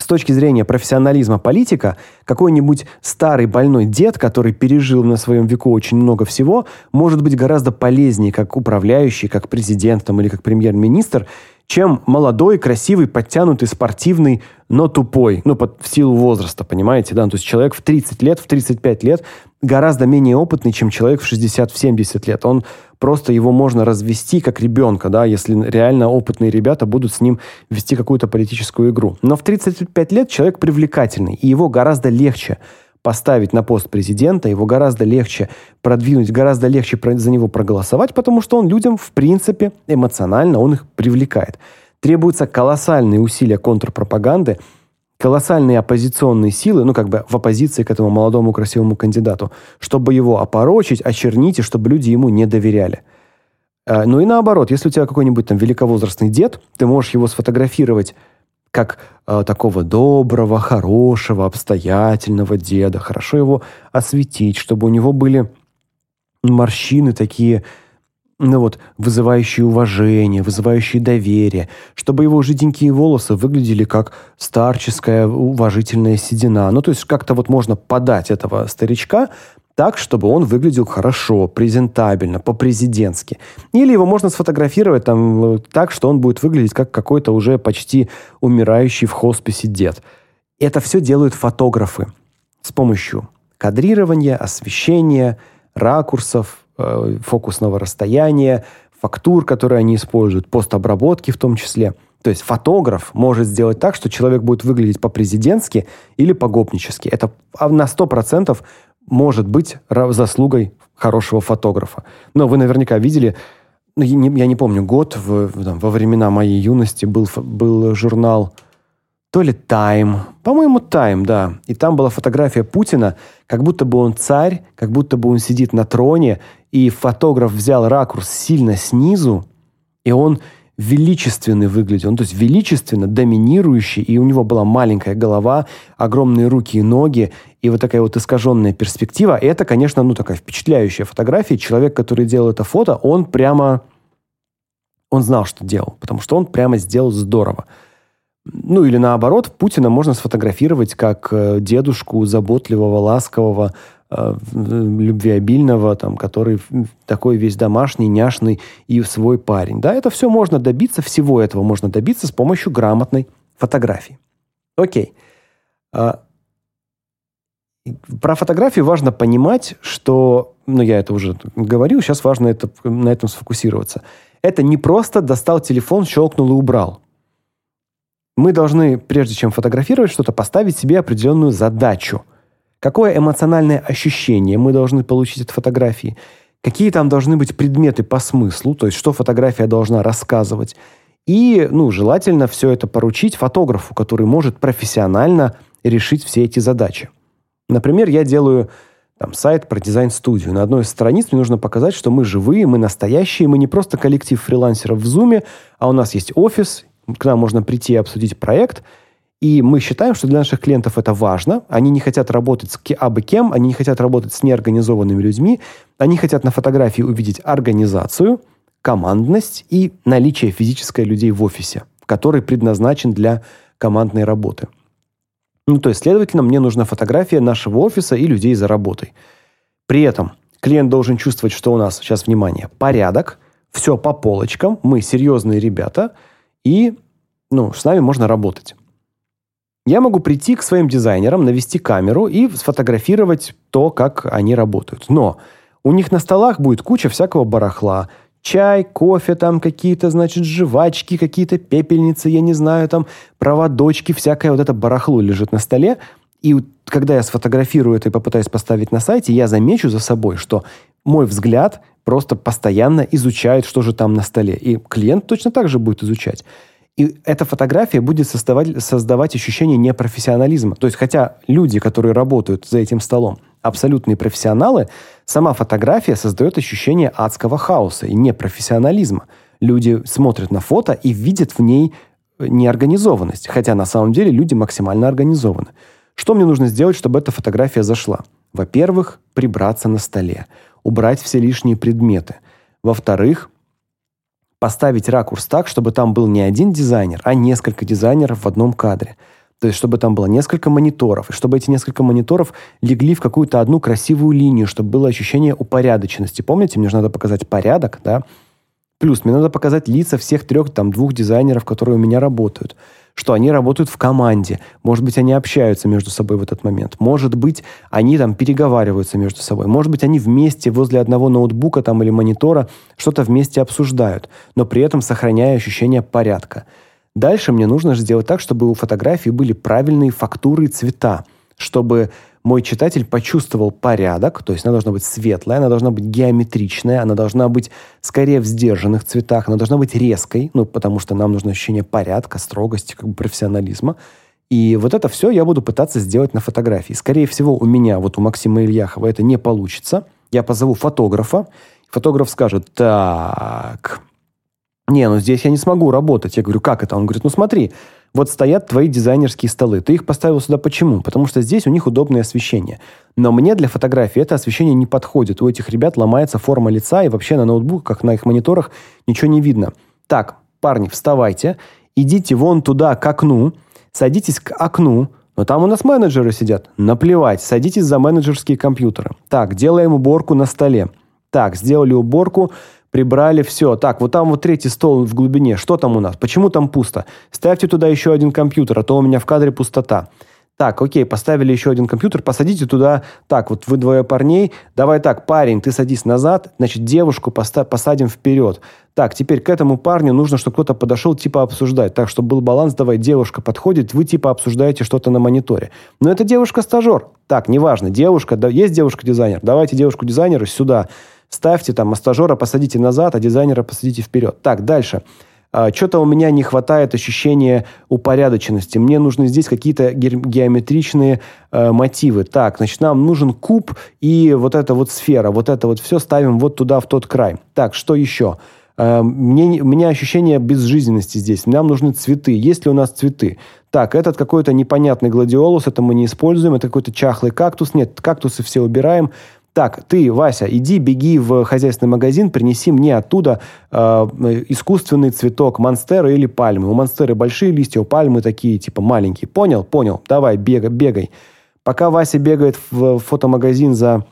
с точки зрения профессионализма политика, какой-нибудь старый больной дед, который пережил на своем веку очень много всего, может быть гораздо полезнее как управляющий, как президент там, или как премьер-министр, чем молодой, красивый, подтянутый, спортивный, но тупой, ну, под, в силу возраста, понимаете, да, ну, то есть человек в 30 лет, в 35 лет гораздо менее опытный, чем человек в 60, в 70 лет. Он просто его можно развести как ребенка, да, если реально опытные ребята будут с ним вести какую-то политическую игру. Но в 35 лет человек привлекательный, и его гораздо легче поставить на пост президента, его гораздо легче продвинуть, гораздо легче за него проголосовать, потому что он людям, в принципе, эмоционально, он их привлекает. Требуются колоссальные усилия контрпропаганды, колоссальные оппозиционные силы, ну, как бы в оппозиции к этому молодому красивому кандидату, чтобы его опорочить, очернить, и чтобы люди ему не доверяли. Э, ну и наоборот, если у тебя какой-нибудь там великовозрастный дед, ты можешь его сфотографировать как э, такого доброго, хорошего, обстоятельного деда. Хорошо его осветить, чтобы у него были морщины такие, ну вот, вызывающие уважение, вызывающие доверие, чтобы его жиденькие волосы выглядели как старческая уважительная седина. Ну, то есть как-то вот можно подать этого старичка так, чтобы он выглядел хорошо, презентабельно, по-президентски. Или его можно сфотографировать там так, что он будет выглядеть как какой-то уже почти умирающий в хосписе дед. Это все делают фотографы с помощью кадрирования, освещения, ракурсов, э, фокусного расстояния, фактур, которые они используют, постобработки в том числе. То есть фотограф может сделать так, что человек будет выглядеть по-президентски или по-гопнически. Это на 100% может быть заслугой хорошего фотографа. Но вы наверняка видели, ну, я, не, помню, год в, там, во времена моей юности был, был журнал то ли Time, по-моему, Time, да. И там была фотография Путина, как будто бы он царь, как будто бы он сидит на троне, и фотограф взял ракурс сильно снизу, и он величественный выглядел, ну, то есть величественно, доминирующий, и у него была маленькая голова, огромные руки и ноги, и вот такая вот искаженная перспектива. И это, конечно, ну, такая впечатляющая фотография. Человек, который делал это фото, он прямо... Он знал, что делал, потому что он прямо сделал здорово. Ну или наоборот, Путина можно сфотографировать как э, дедушку заботливого, ласкового, любвеобильного, там, который такой весь домашний, няшный и свой парень. Да, это все можно добиться, всего этого можно добиться с помощью грамотной фотографии. Окей. А, про фотографию важно понимать, что, ну я это уже говорил, сейчас важно это, на этом сфокусироваться. Это не просто достал телефон, щелкнул и убрал мы должны, прежде чем фотографировать что-то, поставить себе определенную задачу. Какое эмоциональное ощущение мы должны получить от фотографии? Какие там должны быть предметы по смыслу, то есть что фотография должна рассказывать? И, ну, желательно все это поручить фотографу, который может профессионально решить все эти задачи. Например, я делаю там сайт про дизайн-студию. На одной из страниц мне нужно показать, что мы живые, мы настоящие, мы не просто коллектив фрилансеров в Zoom, а у нас есть офис, к нам можно прийти и обсудить проект, и мы считаем, что для наших клиентов это важно. Они не хотят работать с абы кем, они не хотят работать с неорганизованными людьми. Они хотят на фотографии увидеть организацию, командность и наличие физической людей в офисе, который предназначен для командной работы. Ну, то есть, следовательно, мне нужна фотография нашего офиса и людей за работой. При этом клиент должен чувствовать, что у нас, сейчас внимание, порядок, все по полочкам, мы серьезные ребята – и ну, с нами можно работать. Я могу прийти к своим дизайнерам, навести камеру и сфотографировать то, как они работают. Но у них на столах будет куча всякого барахла. Чай, кофе, там какие-то, значит, жвачки, какие-то пепельницы, я не знаю, там проводочки, всякое вот это барахло лежит на столе. И когда я сфотографирую это и попытаюсь поставить на сайте, я замечу за собой, что мой взгляд просто постоянно изучает, что же там на столе. И клиент точно так же будет изучать. И эта фотография будет создавать, создавать ощущение непрофессионализма. То есть, хотя люди, которые работают за этим столом, абсолютные профессионалы, сама фотография создает ощущение адского хаоса и непрофессионализма. Люди смотрят на фото и видят в ней неорганизованность, хотя на самом деле люди максимально организованы. Что мне нужно сделать, чтобы эта фотография зашла? Во-первых, прибраться на столе убрать все лишние предметы. Во-вторых, поставить ракурс так, чтобы там был не один дизайнер, а несколько дизайнеров в одном кадре. То есть, чтобы там было несколько мониторов, и чтобы эти несколько мониторов легли в какую-то одну красивую линию, чтобы было ощущение упорядоченности. Помните, мне же надо показать порядок, да? Плюс мне надо показать лица всех трех, там, двух дизайнеров, которые у меня работают что они работают в команде. Может быть, они общаются между собой в этот момент. Может быть, они там переговариваются между собой. Может быть, они вместе возле одного ноутбука там или монитора что-то вместе обсуждают, но при этом сохраняя ощущение порядка. Дальше мне нужно же сделать так, чтобы у фотографии были правильные фактуры и цвета, чтобы мой читатель почувствовал порядок, то есть она должна быть светлая, она должна быть геометричная, она должна быть скорее в сдержанных цветах, она должна быть резкой, ну, потому что нам нужно ощущение порядка, строгости, как бы профессионализма. И вот это все я буду пытаться сделать на фотографии. Скорее всего, у меня, вот у Максима Ильяхова это не получится. Я позову фотографа, фотограф скажет, так, не, ну здесь я не смогу работать. Я говорю, как это? Он говорит, ну смотри, вот стоят твои дизайнерские столы. Ты их поставил сюда почему? Потому что здесь у них удобное освещение. Но мне для фотографии это освещение не подходит. У этих ребят ломается форма лица, и вообще на ноутбуках, на их мониторах ничего не видно. Так, парни, вставайте, идите вон туда к окну, садитесь к окну, но там у нас менеджеры сидят. Наплевать, садитесь за менеджерские компьютеры. Так, делаем уборку на столе. Так, сделали уборку, прибрали все. Так, вот там вот третий стол в глубине. Что там у нас? Почему там пусто? Ставьте туда еще один компьютер, а то у меня в кадре пустота. Так, окей, поставили еще один компьютер, посадите туда. Так, вот вы двое парней. Давай так, парень, ты садись назад, значит, девушку поста- посадим вперед. Так, теперь к этому парню нужно, чтобы кто-то подошел, типа обсуждать. Так, чтобы был баланс, давай, девушка подходит, вы типа обсуждаете что-то на мониторе. Но это девушка-стажер. Так, неважно, девушка, да, есть девушка-дизайнер, давайте девушку-дизайнера сюда ставьте там, а стажера посадите назад, а дизайнера посадите вперед. Так, дальше. А, Что-то у меня не хватает ощущения упорядоченности. Мне нужны здесь какие-то геометричные э, мотивы. Так, значит, нам нужен куб и вот эта вот сфера. Вот это вот все ставим вот туда, в тот край. Так, что еще? Э, мне, у меня ощущение безжизненности здесь. Нам нужны цветы. Есть ли у нас цветы? Так, этот какой-то непонятный гладиолус, это мы не используем. Это какой-то чахлый кактус. Нет, кактусы все убираем. Так, ты, Вася, иди, беги в хозяйственный магазин, принеси мне оттуда э, искусственный цветок монстера или пальмы. У монстеры большие листья, у пальмы такие, типа, маленькие. Понял? Понял. Давай, бегай, бегай. Пока Вася бегает в фотомагазин за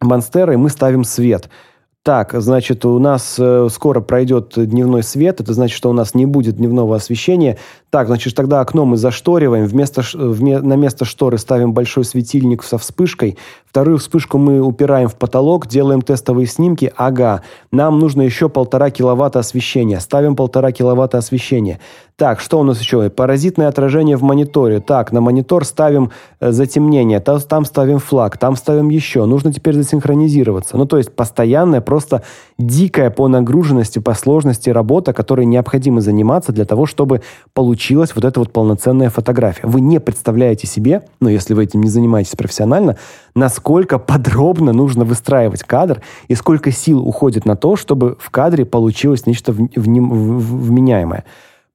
монстерой, мы ставим свет – так, значит, у нас э, скоро пройдет дневной свет, это значит, что у нас не будет дневного освещения. Так, значит, тогда окно мы зашториваем, вместо, вме, на место шторы ставим большой светильник со вспышкой, вторую вспышку мы упираем в потолок, делаем тестовые снимки. Ага, нам нужно еще полтора киловатта освещения, ставим полтора киловатта освещения. Так, что у нас еще? Паразитное отражение в мониторе. Так, на монитор ставим э, затемнение, там, ставим флаг, там ставим еще. Нужно теперь засинхронизироваться. Ну, то есть постоянная, просто дикая по нагруженности, по сложности работа, которой необходимо заниматься для того, чтобы получилась вот эта вот полноценная фотография. Вы не представляете себе, ну, если вы этим не занимаетесь профессионально, насколько подробно нужно выстраивать кадр и сколько сил уходит на то, чтобы в кадре получилось нечто вменяемое.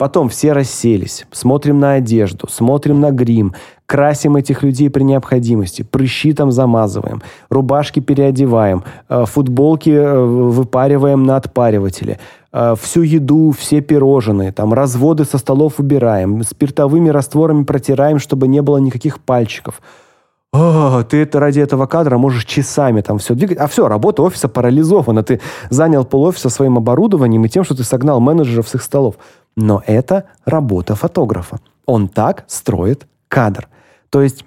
Потом все расселись, смотрим на одежду, смотрим на грим, красим этих людей при необходимости, прыщи там замазываем, рубашки переодеваем, э, футболки э, выпариваем на отпаривателе, э, всю еду, все пирожные, там разводы со столов убираем, спиртовыми растворами протираем, чтобы не было никаких пальчиков. О, ты это ради этого кадра можешь часами там все двигать. А все, работа офиса парализована. Ты занял пол офиса своим оборудованием и тем, что ты согнал менеджеров с их столов. Но это работа фотографа. Он так строит кадр. То есть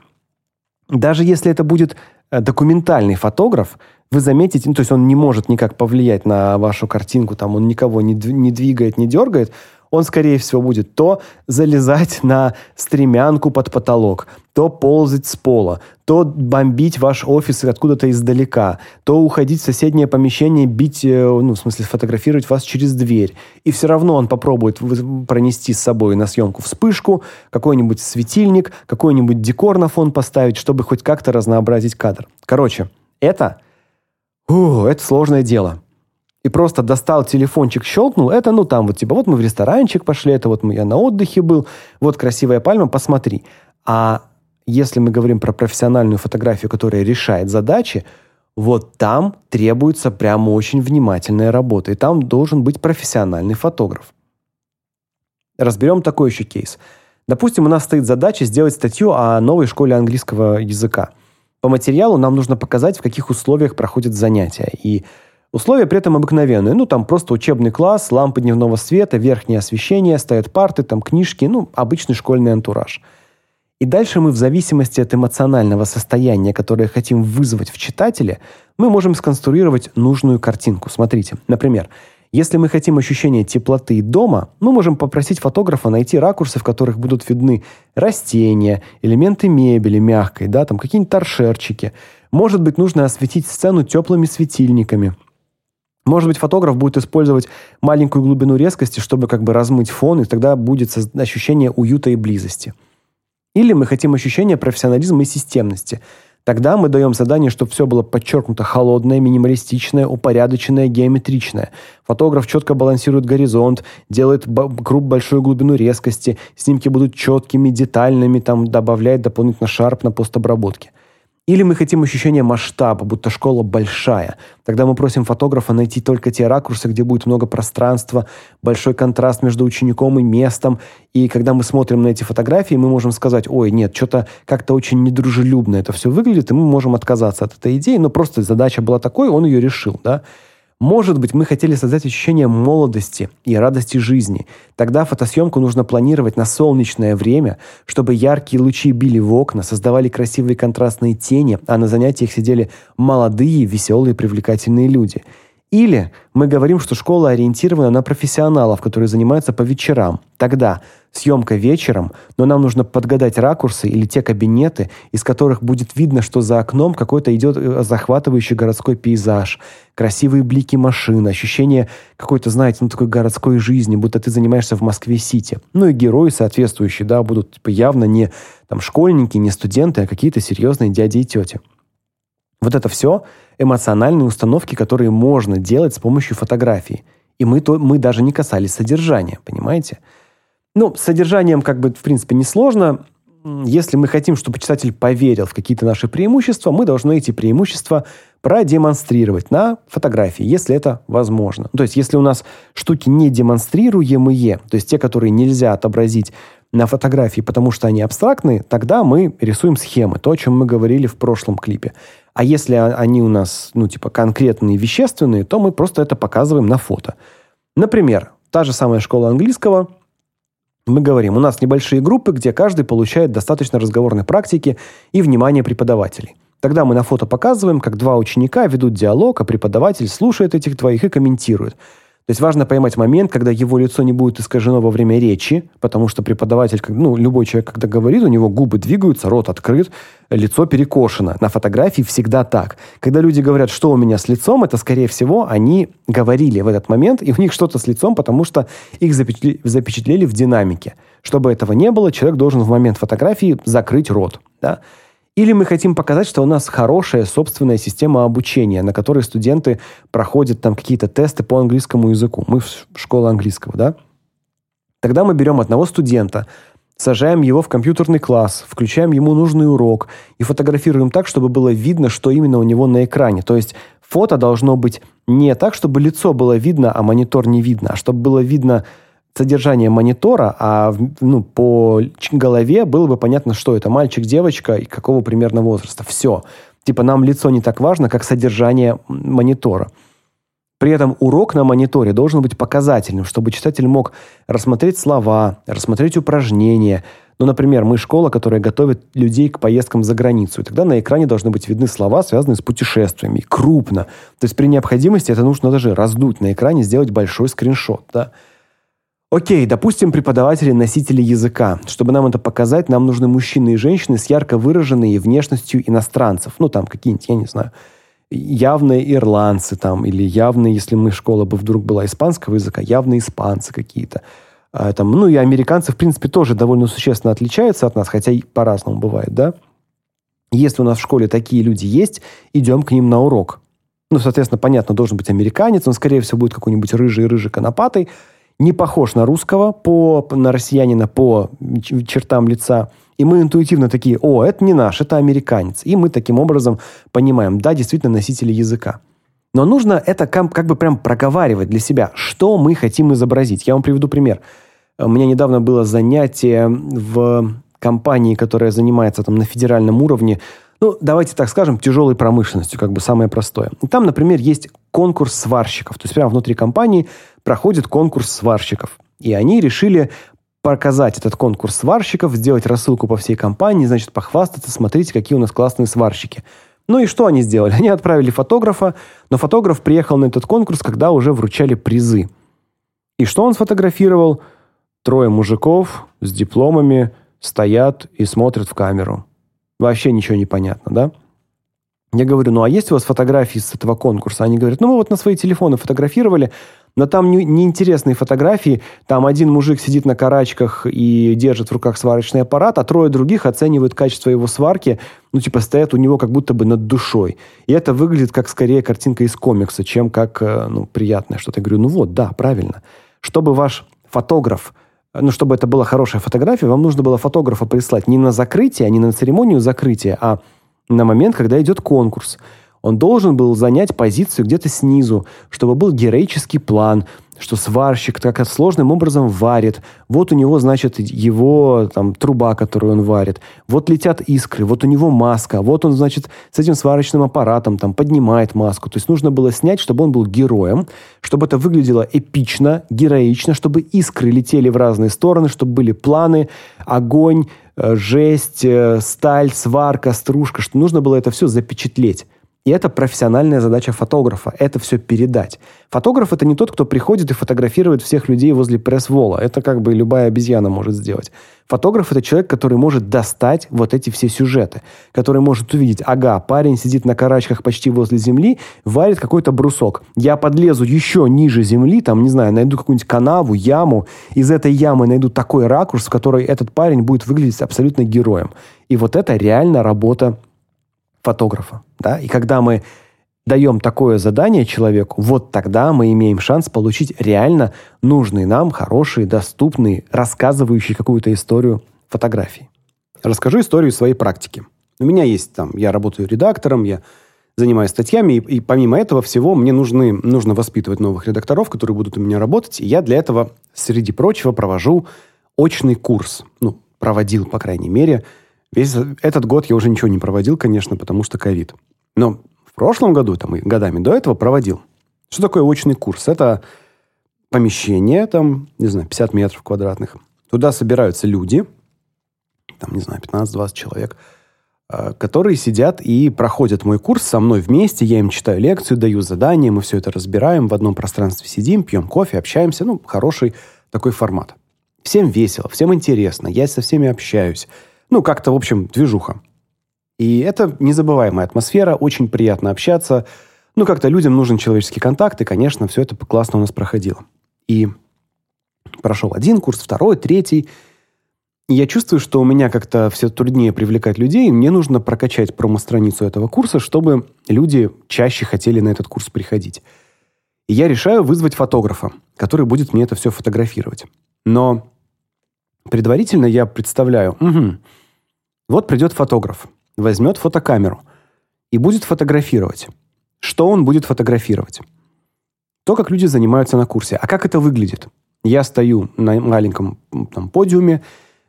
даже если это будет э, документальный фотограф, вы заметите, ну, то есть он не может никак повлиять на вашу картинку, там он никого не, не двигает, не дергает, он, скорее всего, будет то залезать на стремянку под потолок, то ползать с пола, то бомбить ваш офис откуда-то издалека, то уходить в соседнее помещение, бить, э, ну, в смысле, фотографировать вас через дверь. И все равно он попробует пронести с собой на съемку вспышку, какой-нибудь светильник, какой-нибудь декор на фон поставить, чтобы хоть как-то разнообразить кадр. Короче, это, у, это сложное дело и просто достал телефончик, щелкнул, это, ну, там вот, типа, вот мы в ресторанчик пошли, это вот мы, я на отдыхе был, вот красивая пальма, посмотри. А если мы говорим про профессиональную фотографию, которая решает задачи, вот там требуется прямо очень внимательная работа, и там должен быть профессиональный фотограф. Разберем такой еще кейс. Допустим, у нас стоит задача сделать статью о новой школе английского языка. По материалу нам нужно показать, в каких условиях проходят занятия, и Условия при этом обыкновенные. Ну, там просто учебный класс, лампы дневного света, верхнее освещение, стоят парты, там книжки, ну, обычный школьный антураж. И дальше мы в зависимости от эмоционального состояния, которое хотим вызвать в читателе, мы можем сконструировать нужную картинку. Смотрите, например, если мы хотим ощущение теплоты дома, мы можем попросить фотографа найти ракурсы, в которых будут видны растения, элементы мебели мягкой, да, там какие-нибудь торшерчики. Может быть, нужно осветить сцену теплыми светильниками – может быть, фотограф будет использовать маленькую глубину резкости, чтобы как бы размыть фон, и тогда будет ощущение уюта и близости. Или мы хотим ощущение профессионализма и системности. Тогда мы даем задание, чтобы все было подчеркнуто холодное, минималистичное, упорядоченное, геометричное. Фотограф четко балансирует горизонт, делает круг большую глубину резкости, снимки будут четкими, детальными, там добавляет дополнительно шарп на постобработке. Или мы хотим ощущение масштаба, будто школа большая. Тогда мы просим фотографа найти только те ракурсы, где будет много пространства, большой контраст между учеником и местом. И когда мы смотрим на эти фотографии, мы можем сказать, ой, нет, что-то как-то очень недружелюбно это все выглядит, и мы можем отказаться от этой идеи, но просто задача была такой, он ее решил, да. Может быть, мы хотели создать ощущение молодости и радости жизни. Тогда фотосъемку нужно планировать на солнечное время, чтобы яркие лучи били в окна, создавали красивые контрастные тени, а на занятиях сидели молодые, веселые, привлекательные люди – или мы говорим, что школа ориентирована на профессионалов, которые занимаются по вечерам. Тогда съемка вечером, но нам нужно подгадать ракурсы или те кабинеты, из которых будет видно, что за окном какой-то идет э, захватывающий городской пейзаж, красивые блики машин, ощущение какой-то, знаете, ну такой городской жизни, будто ты занимаешься в Москве-Сити. Ну и герои соответствующие, да, будут типа, явно не там школьники, не студенты, а какие-то серьезные дяди и тети. Вот это все эмоциональные установки, которые можно делать с помощью фотографии. И мы то мы даже не касались содержания, понимаете? Ну, с содержанием как бы в принципе несложно. Если мы хотим, чтобы читатель поверил в какие-то наши преимущества, мы должны эти преимущества продемонстрировать на фотографии, если это возможно. То есть, если у нас штуки не демонстрируемые, то есть те, которые нельзя отобразить на фотографии, потому что они абстрактные, тогда мы рисуем схемы, то, о чем мы говорили в прошлом клипе. А если они у нас, ну, типа, конкретные, вещественные, то мы просто это показываем на фото. Например, та же самая школа английского, мы говорим, у нас небольшие группы, где каждый получает достаточно разговорной практики и внимание преподавателей. Тогда мы на фото показываем, как два ученика ведут диалог, а преподаватель слушает этих двоих и комментирует – то есть важно поймать момент, когда его лицо не будет искажено во время речи, потому что преподаватель, ну, любой человек, когда говорит, у него губы двигаются, рот открыт, лицо перекошено. На фотографии всегда так. Когда люди говорят, что у меня с лицом, это, скорее всего, они говорили в этот момент, и у них что-то с лицом, потому что их запечатлели, в динамике. Чтобы этого не было, человек должен в момент фотографии закрыть рот. Да? Или мы хотим показать, что у нас хорошая собственная система обучения, на которой студенты проходят там какие-то тесты по английскому языку. Мы в школе английского, да? Тогда мы берем одного студента, сажаем его в компьютерный класс, включаем ему нужный урок и фотографируем так, чтобы было видно, что именно у него на экране. То есть фото должно быть не так, чтобы лицо было видно, а монитор не видно, а чтобы было видно содержание монитора, а ну, по голове было бы понятно, что это мальчик, девочка и какого примерно возраста. Все. Типа нам лицо не так важно, как содержание монитора. При этом урок на мониторе должен быть показательным, чтобы читатель мог рассмотреть слова, рассмотреть упражнения. Ну, например, мы школа, которая готовит людей к поездкам за границу. И тогда на экране должны быть видны слова, связанные с путешествиями, крупно. То есть при необходимости это нужно даже раздуть на экране, сделать большой скриншот, да. Окей, допустим, преподаватели носители языка. Чтобы нам это показать, нам нужны мужчины и женщины с ярко выраженной внешностью иностранцев. Ну, там какие-нибудь, я не знаю, явные ирландцы там, или явные, если мы школа бы вдруг была испанского языка, явные испанцы какие-то. А, там, ну, и американцы, в принципе, тоже довольно существенно отличаются от нас, хотя и по-разному бывает, да? Если у нас в школе такие люди есть, идем к ним на урок. Ну, соответственно, понятно, должен быть американец, он, скорее всего, будет какой-нибудь рыжий-рыжий конопатый, не похож на русского, по, на россиянина по чертам лица. И мы интуитивно такие, о, это не наш, это американец. И мы таким образом понимаем, да, действительно носители языка. Но нужно это как, как бы прям проговаривать для себя, что мы хотим изобразить. Я вам приведу пример. У меня недавно было занятие в компании, которая занимается там на федеральном уровне ну, давайте так скажем, тяжелой промышленностью, как бы самое простое. И там, например, есть конкурс сварщиков. То есть прямо внутри компании проходит конкурс сварщиков. И они решили показать этот конкурс сварщиков, сделать рассылку по всей компании, значит, похвастаться, смотрите, какие у нас классные сварщики. Ну и что они сделали? Они отправили фотографа, но фотограф приехал на этот конкурс, когда уже вручали призы. И что он сфотографировал? Трое мужиков с дипломами стоят и смотрят в камеру. Вообще ничего не понятно, да? Я говорю, ну а есть у вас фотографии с этого конкурса? Они говорят, ну мы вот на свои телефоны фотографировали, но там не, неинтересные фотографии. Там один мужик сидит на карачках и держит в руках сварочный аппарат, а трое других оценивают качество его сварки, ну типа стоят у него как будто бы над душой. И это выглядит как скорее картинка из комикса, чем как э, ну, приятное что-то. Я говорю, ну вот, да, правильно. Чтобы ваш фотограф ну, чтобы это была хорошая фотография, вам нужно было фотографа прислать не на закрытие, не на церемонию закрытия, а на момент, когда идет конкурс. Он должен был занять позицию где-то снизу, чтобы был героический план – что сварщик так сложным образом варит. Вот у него, значит, его там труба, которую он варит. Вот летят искры, вот у него маска. Вот он, значит, с этим сварочным аппаратом там поднимает маску. То есть нужно было снять, чтобы он был героем, чтобы это выглядело эпично, героично, чтобы искры летели в разные стороны, чтобы были планы, огонь, э, жесть, э, сталь, сварка, стружка, что нужно было это все запечатлеть. И это профессиональная задача фотографа – это все передать. Фотограф – это не тот, кто приходит и фотографирует всех людей возле пресс-вола. Это как бы любая обезьяна может сделать. Фотограф – это человек, который может достать вот эти все сюжеты, который может увидеть, ага, парень сидит на карачках почти возле земли, варит какой-то брусок. Я подлезу еще ниже земли, там, не знаю, найду какую-нибудь канаву, яму, из этой ямы найду такой ракурс, в который этот парень будет выглядеть абсолютно героем. И вот это реально работа фотографа. Да? И когда мы даем такое задание человеку, вот тогда мы имеем шанс получить реально нужные нам, хорошие, доступные, рассказывающие какую-то историю фотографии. Расскажу историю своей практики. У меня есть там, я работаю редактором, я занимаюсь статьями, и, и помимо этого всего мне нужны, нужно воспитывать новых редакторов, которые будут у меня работать, и я для этого, среди прочего, провожу очный курс. Ну, проводил, по крайней мере. Весь этот год я уже ничего не проводил, конечно, потому что ковид. Но в прошлом году, там и годами до этого проводил. Что такое очный курс? Это помещение, там, не знаю, 50 метров квадратных. Туда собираются люди, там, не знаю, 15-20 человек – Э, которые сидят и проходят мой курс со мной вместе. Я им читаю лекцию, даю задания, мы все это разбираем, в одном пространстве сидим, пьем кофе, общаемся. Ну, хороший такой формат. Всем весело, всем интересно, я со всеми общаюсь. Ну, как-то, в общем, движуха. И это незабываемая атмосфера, очень приятно общаться. Ну, как-то людям нужен человеческий контакт, и, конечно, все это классно у нас проходило. И прошел один курс, второй, третий – я чувствую, что у меня как-то все труднее привлекать людей. Мне нужно прокачать промо-страницу этого курса, чтобы люди чаще хотели на этот курс приходить. И я решаю вызвать фотографа, который будет мне это все фотографировать. Но предварительно я представляю, угу, вот придет фотограф, возьмет фотокамеру и будет фотографировать. Что он будет фотографировать? То, как люди занимаются на курсе. А как это выглядит? Я стою на маленьком там, подиуме,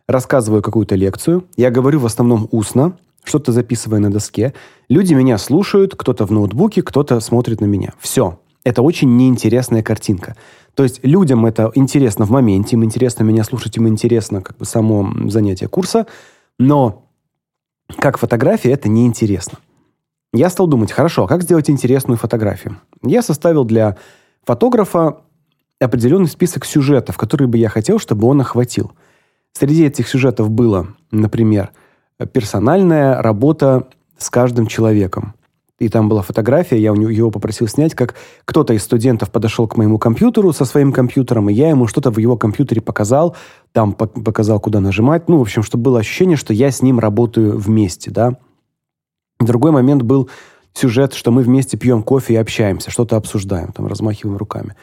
рассказываю какую-то лекцию, я говорю в основном устно, что-то записывая на доске. Люди меня слушают, кто-то в ноутбуке, кто-то смотрит на меня. Все. Это очень неинтересная картинка. То есть людям это интересно в моменте, им интересно меня слушать, им интересно как бы само занятие курса, но как фотография это неинтересно. Я стал думать, хорошо, а как сделать интересную фотографию? Я составил для фотографа определенный список сюжетов, которые бы я хотел, чтобы он охватил – Среди этих сюжетов было, например, персональная работа с каждым человеком. И там была фотография, я у него его попросил снять, как кто-то из студентов подошел к моему компьютеру со своим компьютером, и я ему что-то в его компьютере показал, там показал, куда нажимать. Ну, в общем, чтобы было ощущение, что я с ним работаю вместе, да. Другой момент был сюжет, что мы вместе пьем кофе и общаемся, что-то обсуждаем, там размахиваем руками.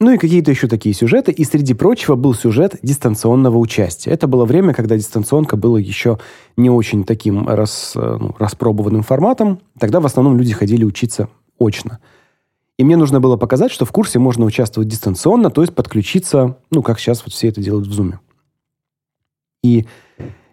Ну и какие-то еще такие сюжеты. И среди прочего был сюжет дистанционного участия. Это было время, когда дистанционка была еще не очень таким рас, ну, распробованным форматом. Тогда в основном люди ходили учиться очно. И мне нужно было показать, что в курсе можно участвовать дистанционно, то есть подключиться, ну, как сейчас вот все это делают в Zoom. И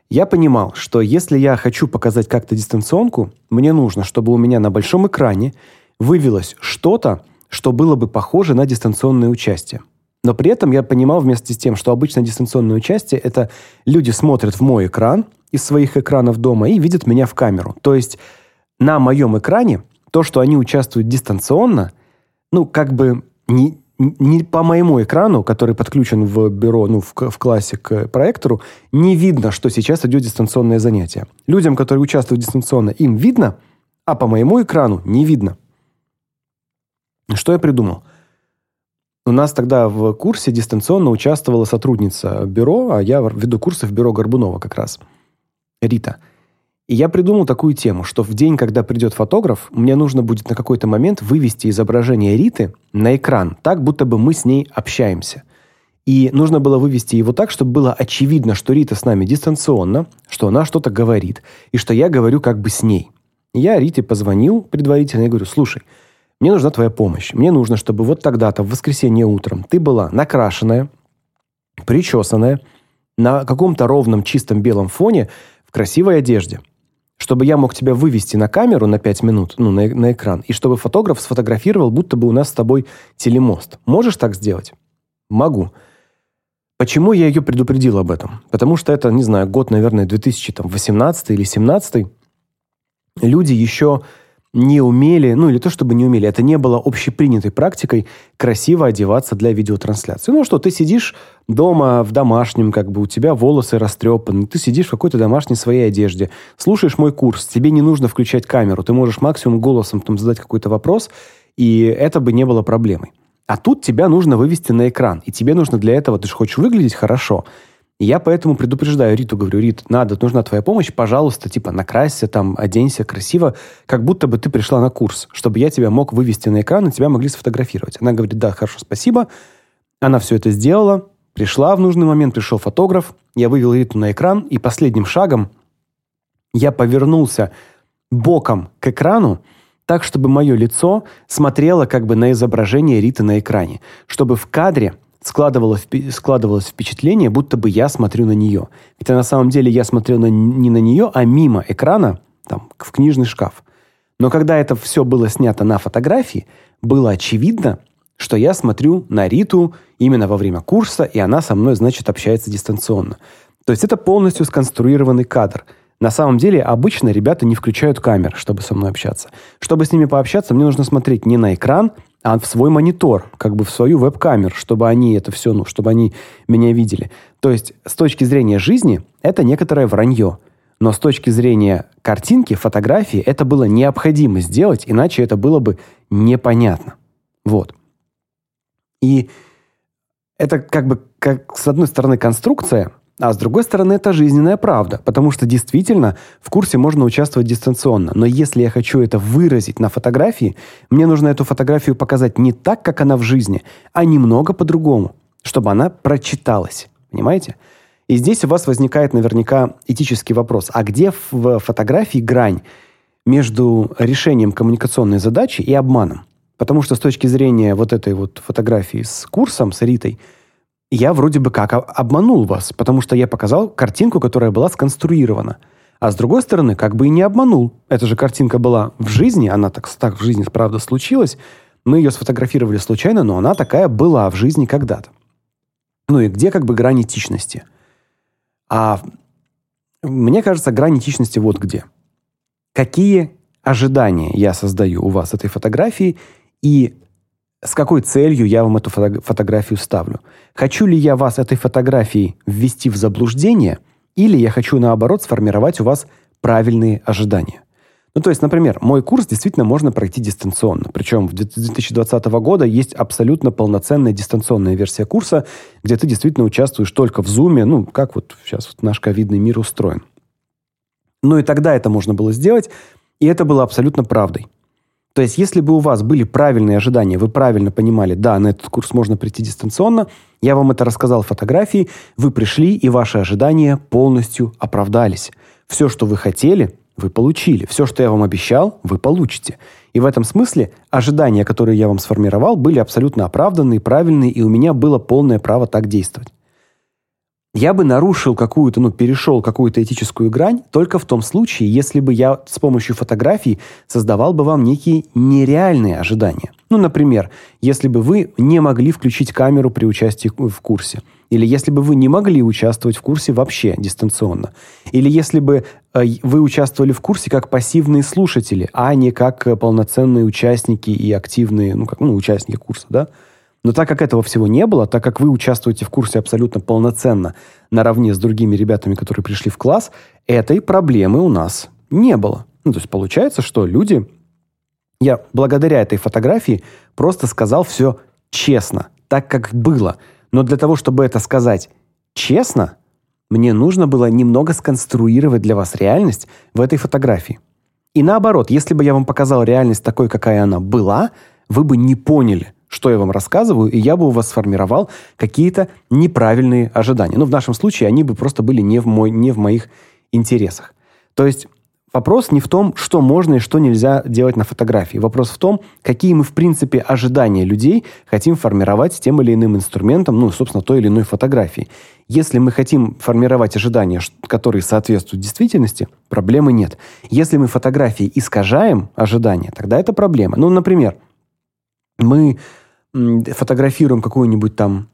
я понимал, что если я хочу показать как-то дистанционку, мне нужно, чтобы у меня на большом экране вывелось что-то, что было бы похоже на дистанционное участие. Но при этом я понимал вместе с тем, что обычно дистанционное участие это люди смотрят в мой экран из своих экранов дома и видят меня в камеру. То есть на моем экране то, что они участвуют дистанционно, ну, как бы не не по моему экрану, который подключен в бюро, ну, в, в классе к проектору, не видно, что сейчас идет дистанционное занятие. Людям, которые участвуют дистанционно, им видно, а по моему экрану не видно. Что я придумал? У нас тогда в курсе дистанционно участвовала сотрудница бюро, а я веду курсы в бюро Горбунова как раз. Рита. И я придумал такую тему, что в день, когда придет фотограф, мне нужно будет на какой-то момент вывести изображение Риты на экран, так будто бы мы с ней общаемся. И нужно было вывести его так, чтобы было очевидно, что Рита с нами дистанционно, что она что-то говорит, и что я говорю как бы с ней. Я Рите позвонил предварительно и говорю: "Слушай, мне нужна твоя помощь. Мне нужно, чтобы вот тогда-то, в воскресенье утром, ты была накрашенная, причесанная, на каком-то ровном чистом белом фоне, в красивой одежде. Чтобы я мог тебя вывести на камеру на 5 минут, ну, на, на экран, и чтобы фотограф сфотографировал, будто бы у нас с тобой телемост. Можешь так сделать? Могу. Почему я ее предупредил об этом? Потому что это, не знаю, год, наверное, 2018 или 17 Люди еще не умели, ну или то, чтобы не умели, это не было общепринятой практикой красиво одеваться для видеотрансляции. Ну что, ты сидишь дома в домашнем, как бы у тебя волосы растрепаны, ты сидишь в какой-то домашней своей одежде, слушаешь мой курс, тебе не нужно включать камеру, ты можешь максимум голосом там задать какой-то вопрос, и это бы не было проблемой. А тут тебя нужно вывести на экран, и тебе нужно для этого, ты же хочешь выглядеть хорошо – я поэтому предупреждаю Риту, говорю, Рит, надо, нужна твоя помощь, пожалуйста, типа, накрасься там, оденься красиво, как будто бы ты пришла на курс, чтобы я тебя мог вывести на экран, и тебя могли сфотографировать. Она говорит, да, хорошо, спасибо. Она все это сделала, пришла в нужный момент, пришел фотограф, я вывел Риту на экран, и последним шагом я повернулся боком к экрану, так, чтобы мое лицо смотрело как бы на изображение Риты на экране, чтобы в кадре складывалось, складывалось впечатление, будто бы я смотрю на нее. Хотя на самом деле я смотрел на, не на нее, а мимо экрана, там, в книжный шкаф. Но когда это все было снято на фотографии, было очевидно, что я смотрю на Риту именно во время курса, и она со мной, значит, общается дистанционно. То есть это полностью сконструированный кадр. На самом деле, обычно ребята не включают камер, чтобы со мной общаться. Чтобы с ними пообщаться, мне нужно смотреть не на экран, а в свой монитор, как бы в свою веб-камеру, чтобы они это все, ну, чтобы они меня видели. То есть, с точки зрения жизни, это некоторое вранье. Но с точки зрения картинки, фотографии, это было необходимо сделать, иначе это было бы непонятно. Вот. И это как бы как с одной стороны конструкция, а с другой стороны, это жизненная правда, потому что действительно в курсе можно участвовать дистанционно. Но если я хочу это выразить на фотографии, мне нужно эту фотографию показать не так, как она в жизни, а немного по-другому, чтобы она прочиталась. Понимаете? И здесь у вас возникает наверняка этический вопрос. А где в фотографии грань между решением коммуникационной задачи и обманом? Потому что с точки зрения вот этой вот фотографии с курсом, с Ритой – я вроде бы как обманул вас, потому что я показал картинку, которая была сконструирована. А с другой стороны, как бы и не обманул. Эта же картинка была в жизни, она так, так в жизни, правда, случилась. Мы ее сфотографировали случайно, но она такая была в жизни когда-то. Ну и где как бы грань этичности? А мне кажется, грань этичности вот где. Какие ожидания я создаю у вас этой фотографии и с какой целью я вам эту фото фотографию ставлю. Хочу ли я вас этой фотографией ввести в заблуждение, или я хочу, наоборот, сформировать у вас правильные ожидания. Ну, то есть, например, мой курс действительно можно пройти дистанционно. Причем в 2020 года есть абсолютно полноценная дистанционная версия курса, где ты действительно участвуешь только в Zoom, ну, как вот сейчас вот наш ковидный мир устроен. Ну и тогда это можно было сделать, и это было абсолютно правдой. То есть, если бы у вас были правильные ожидания, вы правильно понимали, да, на этот курс можно прийти дистанционно, я вам это рассказал в фотографии, вы пришли, и ваши ожидания полностью оправдались. Все, что вы хотели, вы получили. Все, что я вам обещал, вы получите. И в этом смысле ожидания, которые я вам сформировал, были абсолютно оправданные, правильные, и у меня было полное право так действовать. Я бы нарушил какую-то, ну, перешел какую-то этическую грань только в том случае, если бы я с помощью фотографий создавал бы вам некие нереальные ожидания. Ну, например, если бы вы не могли включить камеру при участии в курсе, или если бы вы не могли участвовать в курсе вообще дистанционно, или если бы э, вы участвовали в курсе как пассивные слушатели, а не как э, полноценные участники и активные, ну, как, ну, участники курса, да, но так как этого всего не было, так как вы участвуете в курсе абсолютно полноценно, наравне с другими ребятами, которые пришли в класс, этой проблемы у нас не было. Ну, то есть получается, что люди... Я благодаря этой фотографии просто сказал все честно, так как было. Но для того, чтобы это сказать честно, мне нужно было немного сконструировать для вас реальность в этой фотографии. И наоборот, если бы я вам показал реальность такой, какая она была, вы бы не поняли – что я вам рассказываю, и я бы у вас сформировал какие-то неправильные ожидания. Ну, в нашем случае они бы просто были не в, мой, не в моих интересах. То есть вопрос не в том, что можно и что нельзя делать на фотографии. Вопрос в том, какие мы, в принципе, ожидания людей хотим формировать с тем или иным инструментом, ну, собственно, той или иной фотографии. Если мы хотим формировать ожидания, которые соответствуют действительности, проблемы нет. Если мы фотографии искажаем ожидания, тогда это проблема. Ну, например, мы фотографируем какую-нибудь там...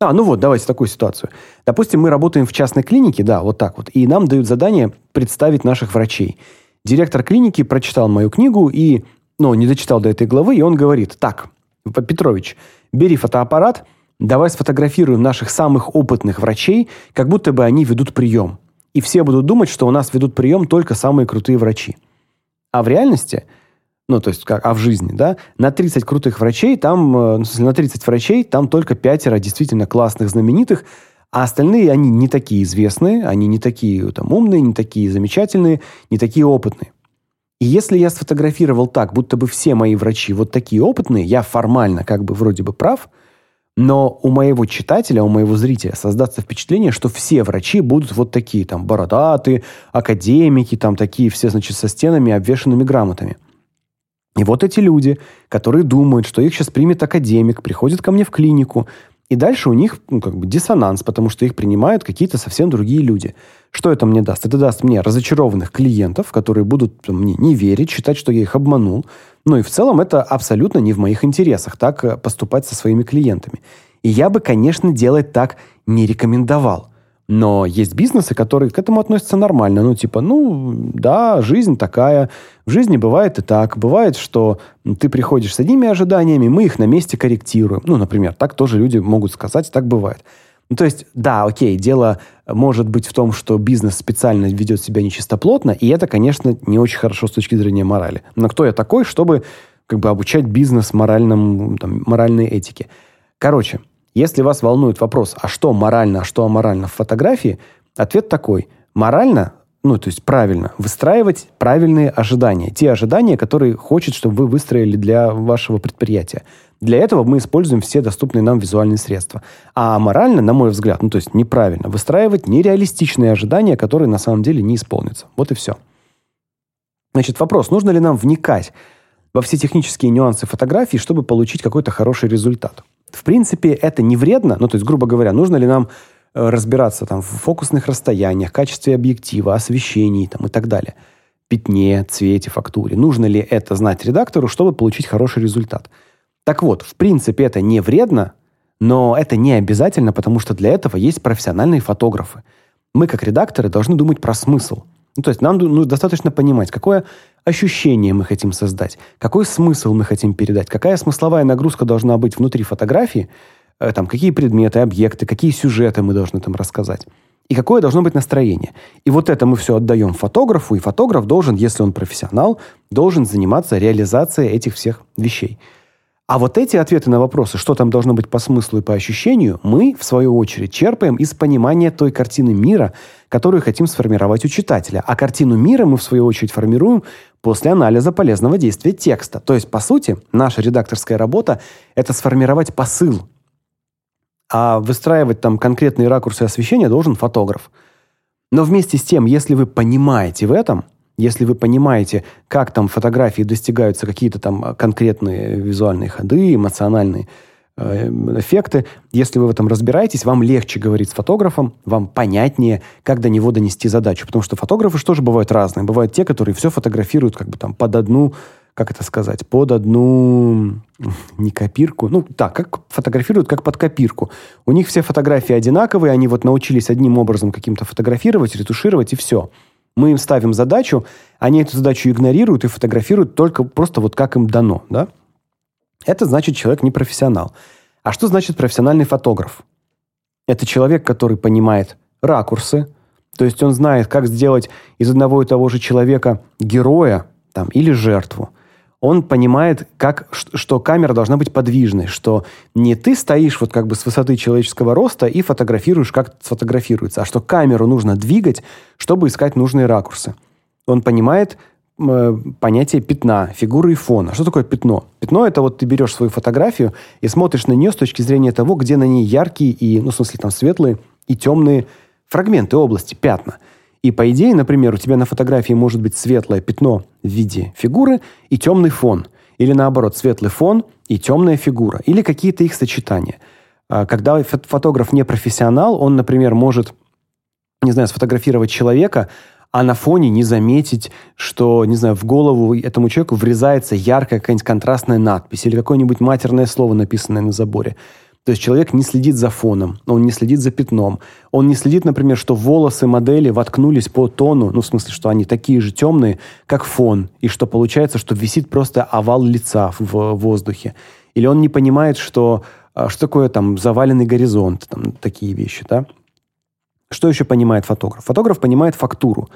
А, ну вот, давайте такую ситуацию. Допустим, мы работаем в частной клинике, да, вот так вот, и нам дают задание представить наших врачей. Директор клиники прочитал мою книгу и, ну, не дочитал до этой главы, и он говорит, так, Петрович, бери фотоаппарат, давай сфотографируем наших самых опытных врачей, как будто бы они ведут прием. И все будут думать, что у нас ведут прием только самые крутые врачи. А в реальности – ну, то есть, как, а в жизни, да, на 30 крутых врачей, там, э, ну, на 30 врачей, там только пятеро действительно классных, знаменитых, а остальные, они не такие известные, они не такие там умные, не такие замечательные, не такие опытные. И если я сфотографировал так, будто бы все мои врачи вот такие опытные, я формально как бы вроде бы прав, но у моего читателя, у моего зрителя создаться впечатление, что все врачи будут вот такие, там, бородатые, академики, там, такие все, значит, со стенами, обвешанными грамотами – И вот эти люди, которые думают, что их сейчас примет академик, приходят ко мне в клинику, и дальше у них ну, как бы диссонанс, потому что их принимают какие-то совсем другие люди. Что это мне даст? Это даст мне разочарованных клиентов, которые будут мне не верить, считать, что я их обманул. Ну и в целом это абсолютно не в моих интересах так э, поступать со своими клиентами. И я бы, конечно, делать так не рекомендовал. Но есть бизнесы, которые к этому относятся нормально. Ну, типа, ну, да, жизнь такая. В жизни бывает и так. Бывает, что ты приходишь с одними ожиданиями, мы их на месте корректируем. Ну, например, так тоже люди могут сказать, так бывает. Ну, то есть, да, окей, дело может быть в том, что бизнес специально ведет себя нечистоплотно, и это, конечно, не очень хорошо с точки зрения морали. Но кто я такой, чтобы как бы обучать бизнес моральным, там, моральной этике? Короче, если вас волнует вопрос, а что морально, а что аморально в фотографии, ответ такой. Морально, ну, то есть правильно, выстраивать правильные ожидания. Те ожидания, которые хочет, чтобы вы выстроили для вашего предприятия. Для этого мы используем все доступные нам визуальные средства. А морально, на мой взгляд, ну, то есть неправильно, выстраивать нереалистичные ожидания, которые на самом деле не исполнятся. Вот и все. Значит, вопрос, нужно ли нам вникать во все технические нюансы фотографии, чтобы получить какой-то хороший результат? В принципе, это не вредно. Ну, то есть, грубо говоря, нужно ли нам э, разбираться там в фокусных расстояниях, качестве объектива, освещении там, и так далее. Пятне, цвете, фактуре. Нужно ли это знать редактору, чтобы получить хороший результат? Так вот, в принципе, это не вредно, но это не обязательно, потому что для этого есть профессиональные фотографы. Мы, как редакторы, должны думать про смысл. Ну, то есть нам ну, достаточно понимать, какое ощущение мы хотим создать, какой смысл мы хотим передать, какая смысловая нагрузка должна быть внутри фотографии, э, там, какие предметы, объекты, какие сюжеты мы должны там рассказать. И какое должно быть настроение. И вот это мы все отдаем фотографу, и фотограф должен, если он профессионал, должен заниматься реализацией этих всех вещей. А вот эти ответы на вопросы, что там должно быть по смыслу и по ощущению, мы, в свою очередь, черпаем из понимания той картины мира, которую хотим сформировать у читателя. А картину мира мы, в свою очередь, формируем после анализа полезного действия текста. То есть, по сути, наша редакторская работа – это сформировать посыл. А выстраивать там конкретные ракурсы освещения должен фотограф. Но вместе с тем, если вы понимаете в этом – если вы понимаете, как там фотографии достигаются какие-то там конкретные визуальные ходы, эмоциональные э, эффекты, если вы в этом разбираетесь, вам легче говорить с фотографом, вам понятнее, как до него донести задачу. Потому что фотографы же бывают разные. Бывают те, которые все фотографируют как бы там под одну, как это сказать, под одну, не копирку, ну так, как фотографируют, как под копирку. У них все фотографии одинаковые, они вот научились одним образом каким-то фотографировать, ретушировать и все. Мы им ставим задачу, они эту задачу игнорируют и фотографируют только просто вот как им дано, да? Это значит человек не профессионал. А что значит профессиональный фотограф? Это человек, который понимает ракурсы, то есть он знает, как сделать из одного и того же человека героя там, или жертву он понимает, как, что камера должна быть подвижной, что не ты стоишь вот как бы с высоты человеческого роста и фотографируешь, как сфотографируется, а что камеру нужно двигать, чтобы искать нужные ракурсы. Он понимает э, понятие пятна, фигуры и фона. Что такое пятно? Пятно – это вот ты берешь свою фотографию и смотришь на нее с точки зрения того, где на ней яркие и, ну, в смысле, там светлые и темные фрагменты области, пятна – и по идее, например, у тебя на фотографии может быть светлое пятно в виде фигуры и темный фон. Или наоборот, светлый фон и темная фигура. Или какие-то их сочетания. А, когда фотограф не профессионал, он, например, может, не знаю, сфотографировать человека, а на фоне не заметить, что, не знаю, в голову этому человеку врезается яркая какая-нибудь контрастная надпись или какое-нибудь матерное слово, написанное на заборе. То есть человек не следит за фоном, он не следит за пятном. Он не следит, например, что волосы модели воткнулись по тону, ну, в смысле, что они такие же темные, как фон, и что получается, что висит просто овал лица в воздухе. Или он не понимает, что, а, что такое там заваленный горизонт, там, такие вещи, да? Что еще понимает фотограф? Фотограф понимает фактуру.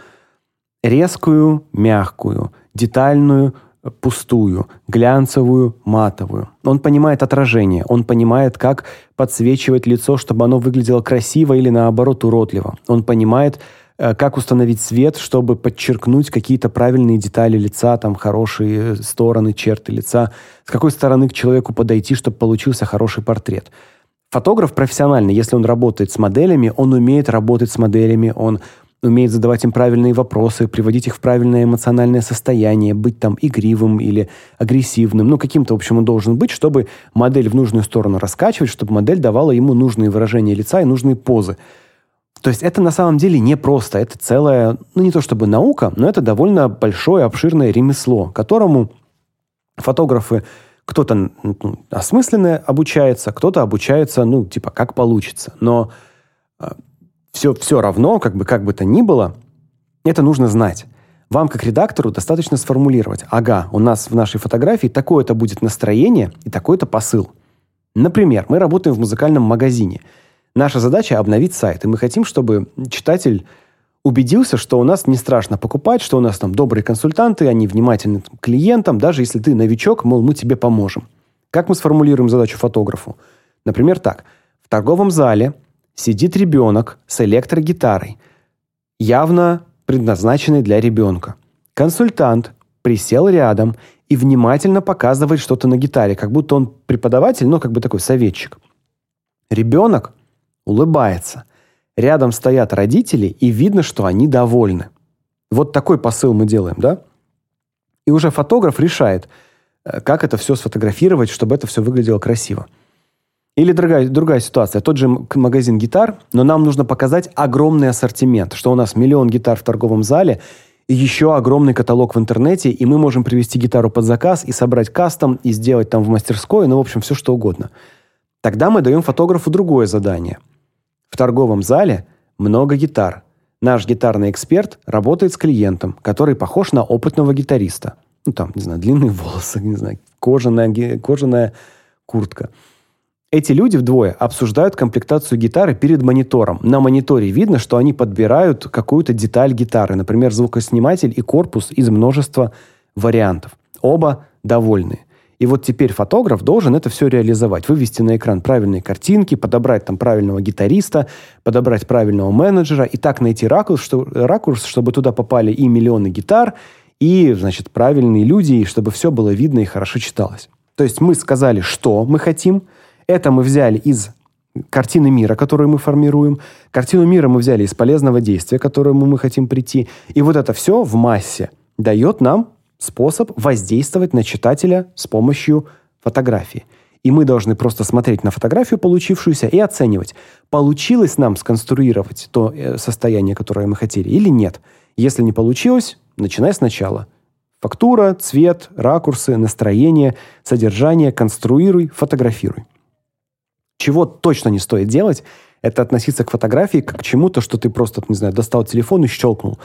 Резкую, мягкую, детальную, пустую, глянцевую, матовую. Он понимает отражение, он понимает, как подсвечивать лицо, чтобы оно выглядело красиво или наоборот уродливо. Он понимает, э, как установить свет, чтобы подчеркнуть какие-то правильные детали лица, там хорошие стороны, черты лица, с какой стороны к человеку подойти, чтобы получился хороший портрет. Фотограф профессиональный, если он работает с моделями, он умеет работать с моделями, он умеет задавать им правильные вопросы, приводить их в правильное эмоциональное состояние, быть там игривым или агрессивным. Ну, каким-то, в общем, он должен быть, чтобы модель в нужную сторону раскачивать, чтобы модель давала ему нужные выражения лица и нужные позы. То есть это на самом деле не просто, это целая, ну не то чтобы наука, но это довольно большое, обширное ремесло, которому фотографы кто-то ну, осмысленно обучается, кто-то обучается, ну, типа, как получится. Но все, все равно, как бы, как бы то ни было, это нужно знать. Вам, как редактору, достаточно сформулировать. Ага, у нас в нашей фотографии такое-то будет настроение и такой-то посыл. Например, мы работаем в музыкальном магазине. Наша задача обновить сайт, и мы хотим, чтобы читатель убедился, что у нас не страшно покупать, что у нас там добрые консультанты, они внимательны к клиентам, даже если ты новичок, мол, мы тебе поможем. Как мы сформулируем задачу фотографу? Например, так. В торговом зале сидит ребенок с электрогитарой, явно предназначенной для ребенка. Консультант присел рядом и внимательно показывает что-то на гитаре, как будто он преподаватель, но как бы такой советчик. Ребенок улыбается. Рядом стоят родители, и видно, что они довольны. Вот такой посыл мы делаем, да? И уже фотограф решает, э, как это все сфотографировать, чтобы это все выглядело красиво. Или другая, другая ситуация. Тот же магазин гитар, но нам нужно показать огромный ассортимент, что у нас миллион гитар в торговом зале, и еще огромный каталог в интернете, и мы можем привести гитару под заказ и собрать кастом, и сделать там в мастерской, ну, в общем, все что угодно. Тогда мы даем фотографу другое задание. В торговом зале много гитар. Наш гитарный эксперт работает с клиентом, который похож на опытного гитариста. Ну, там, не знаю, длинные волосы, не знаю, кожаная, кожаная куртка – эти люди вдвое обсуждают комплектацию гитары перед монитором. На мониторе видно, что они подбирают какую-то деталь гитары, например, звукосниматель и корпус из множества вариантов. Оба довольны. И вот теперь фотограф должен это все реализовать, вывести на экран правильные картинки, подобрать там правильного гитариста, подобрать правильного менеджера и так найти ракурс, что, ракурс чтобы туда попали и миллионы гитар, и, значит, правильные люди, и чтобы все было видно и хорошо читалось. То есть мы сказали, что мы хотим – это мы взяли из картины мира, которую мы формируем. Картину мира мы взяли из полезного действия, к которому мы хотим прийти. И вот это все в массе дает нам способ воздействовать на читателя с помощью фотографии. И мы должны просто смотреть на фотографию получившуюся и оценивать, получилось нам сконструировать то э, состояние, которое мы хотели, или нет. Если не получилось, начинай сначала. Фактура, цвет, ракурсы, настроение, содержание, конструируй, фотографируй. Чего точно не стоит делать, это относиться к фотографии как к чему-то, что ты просто, не знаю, достал телефон и щелкнул.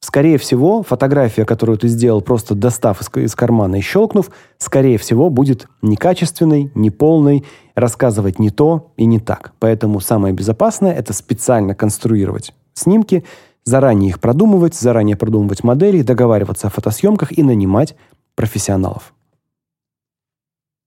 Скорее всего, фотография, которую ты сделал, просто достав из, кармана и щелкнув, скорее всего, будет некачественной, неполной, рассказывать не то и не так. Поэтому самое безопасное – это специально конструировать снимки, заранее их продумывать, заранее продумывать модели, договариваться о фотосъемках и нанимать профессионалов.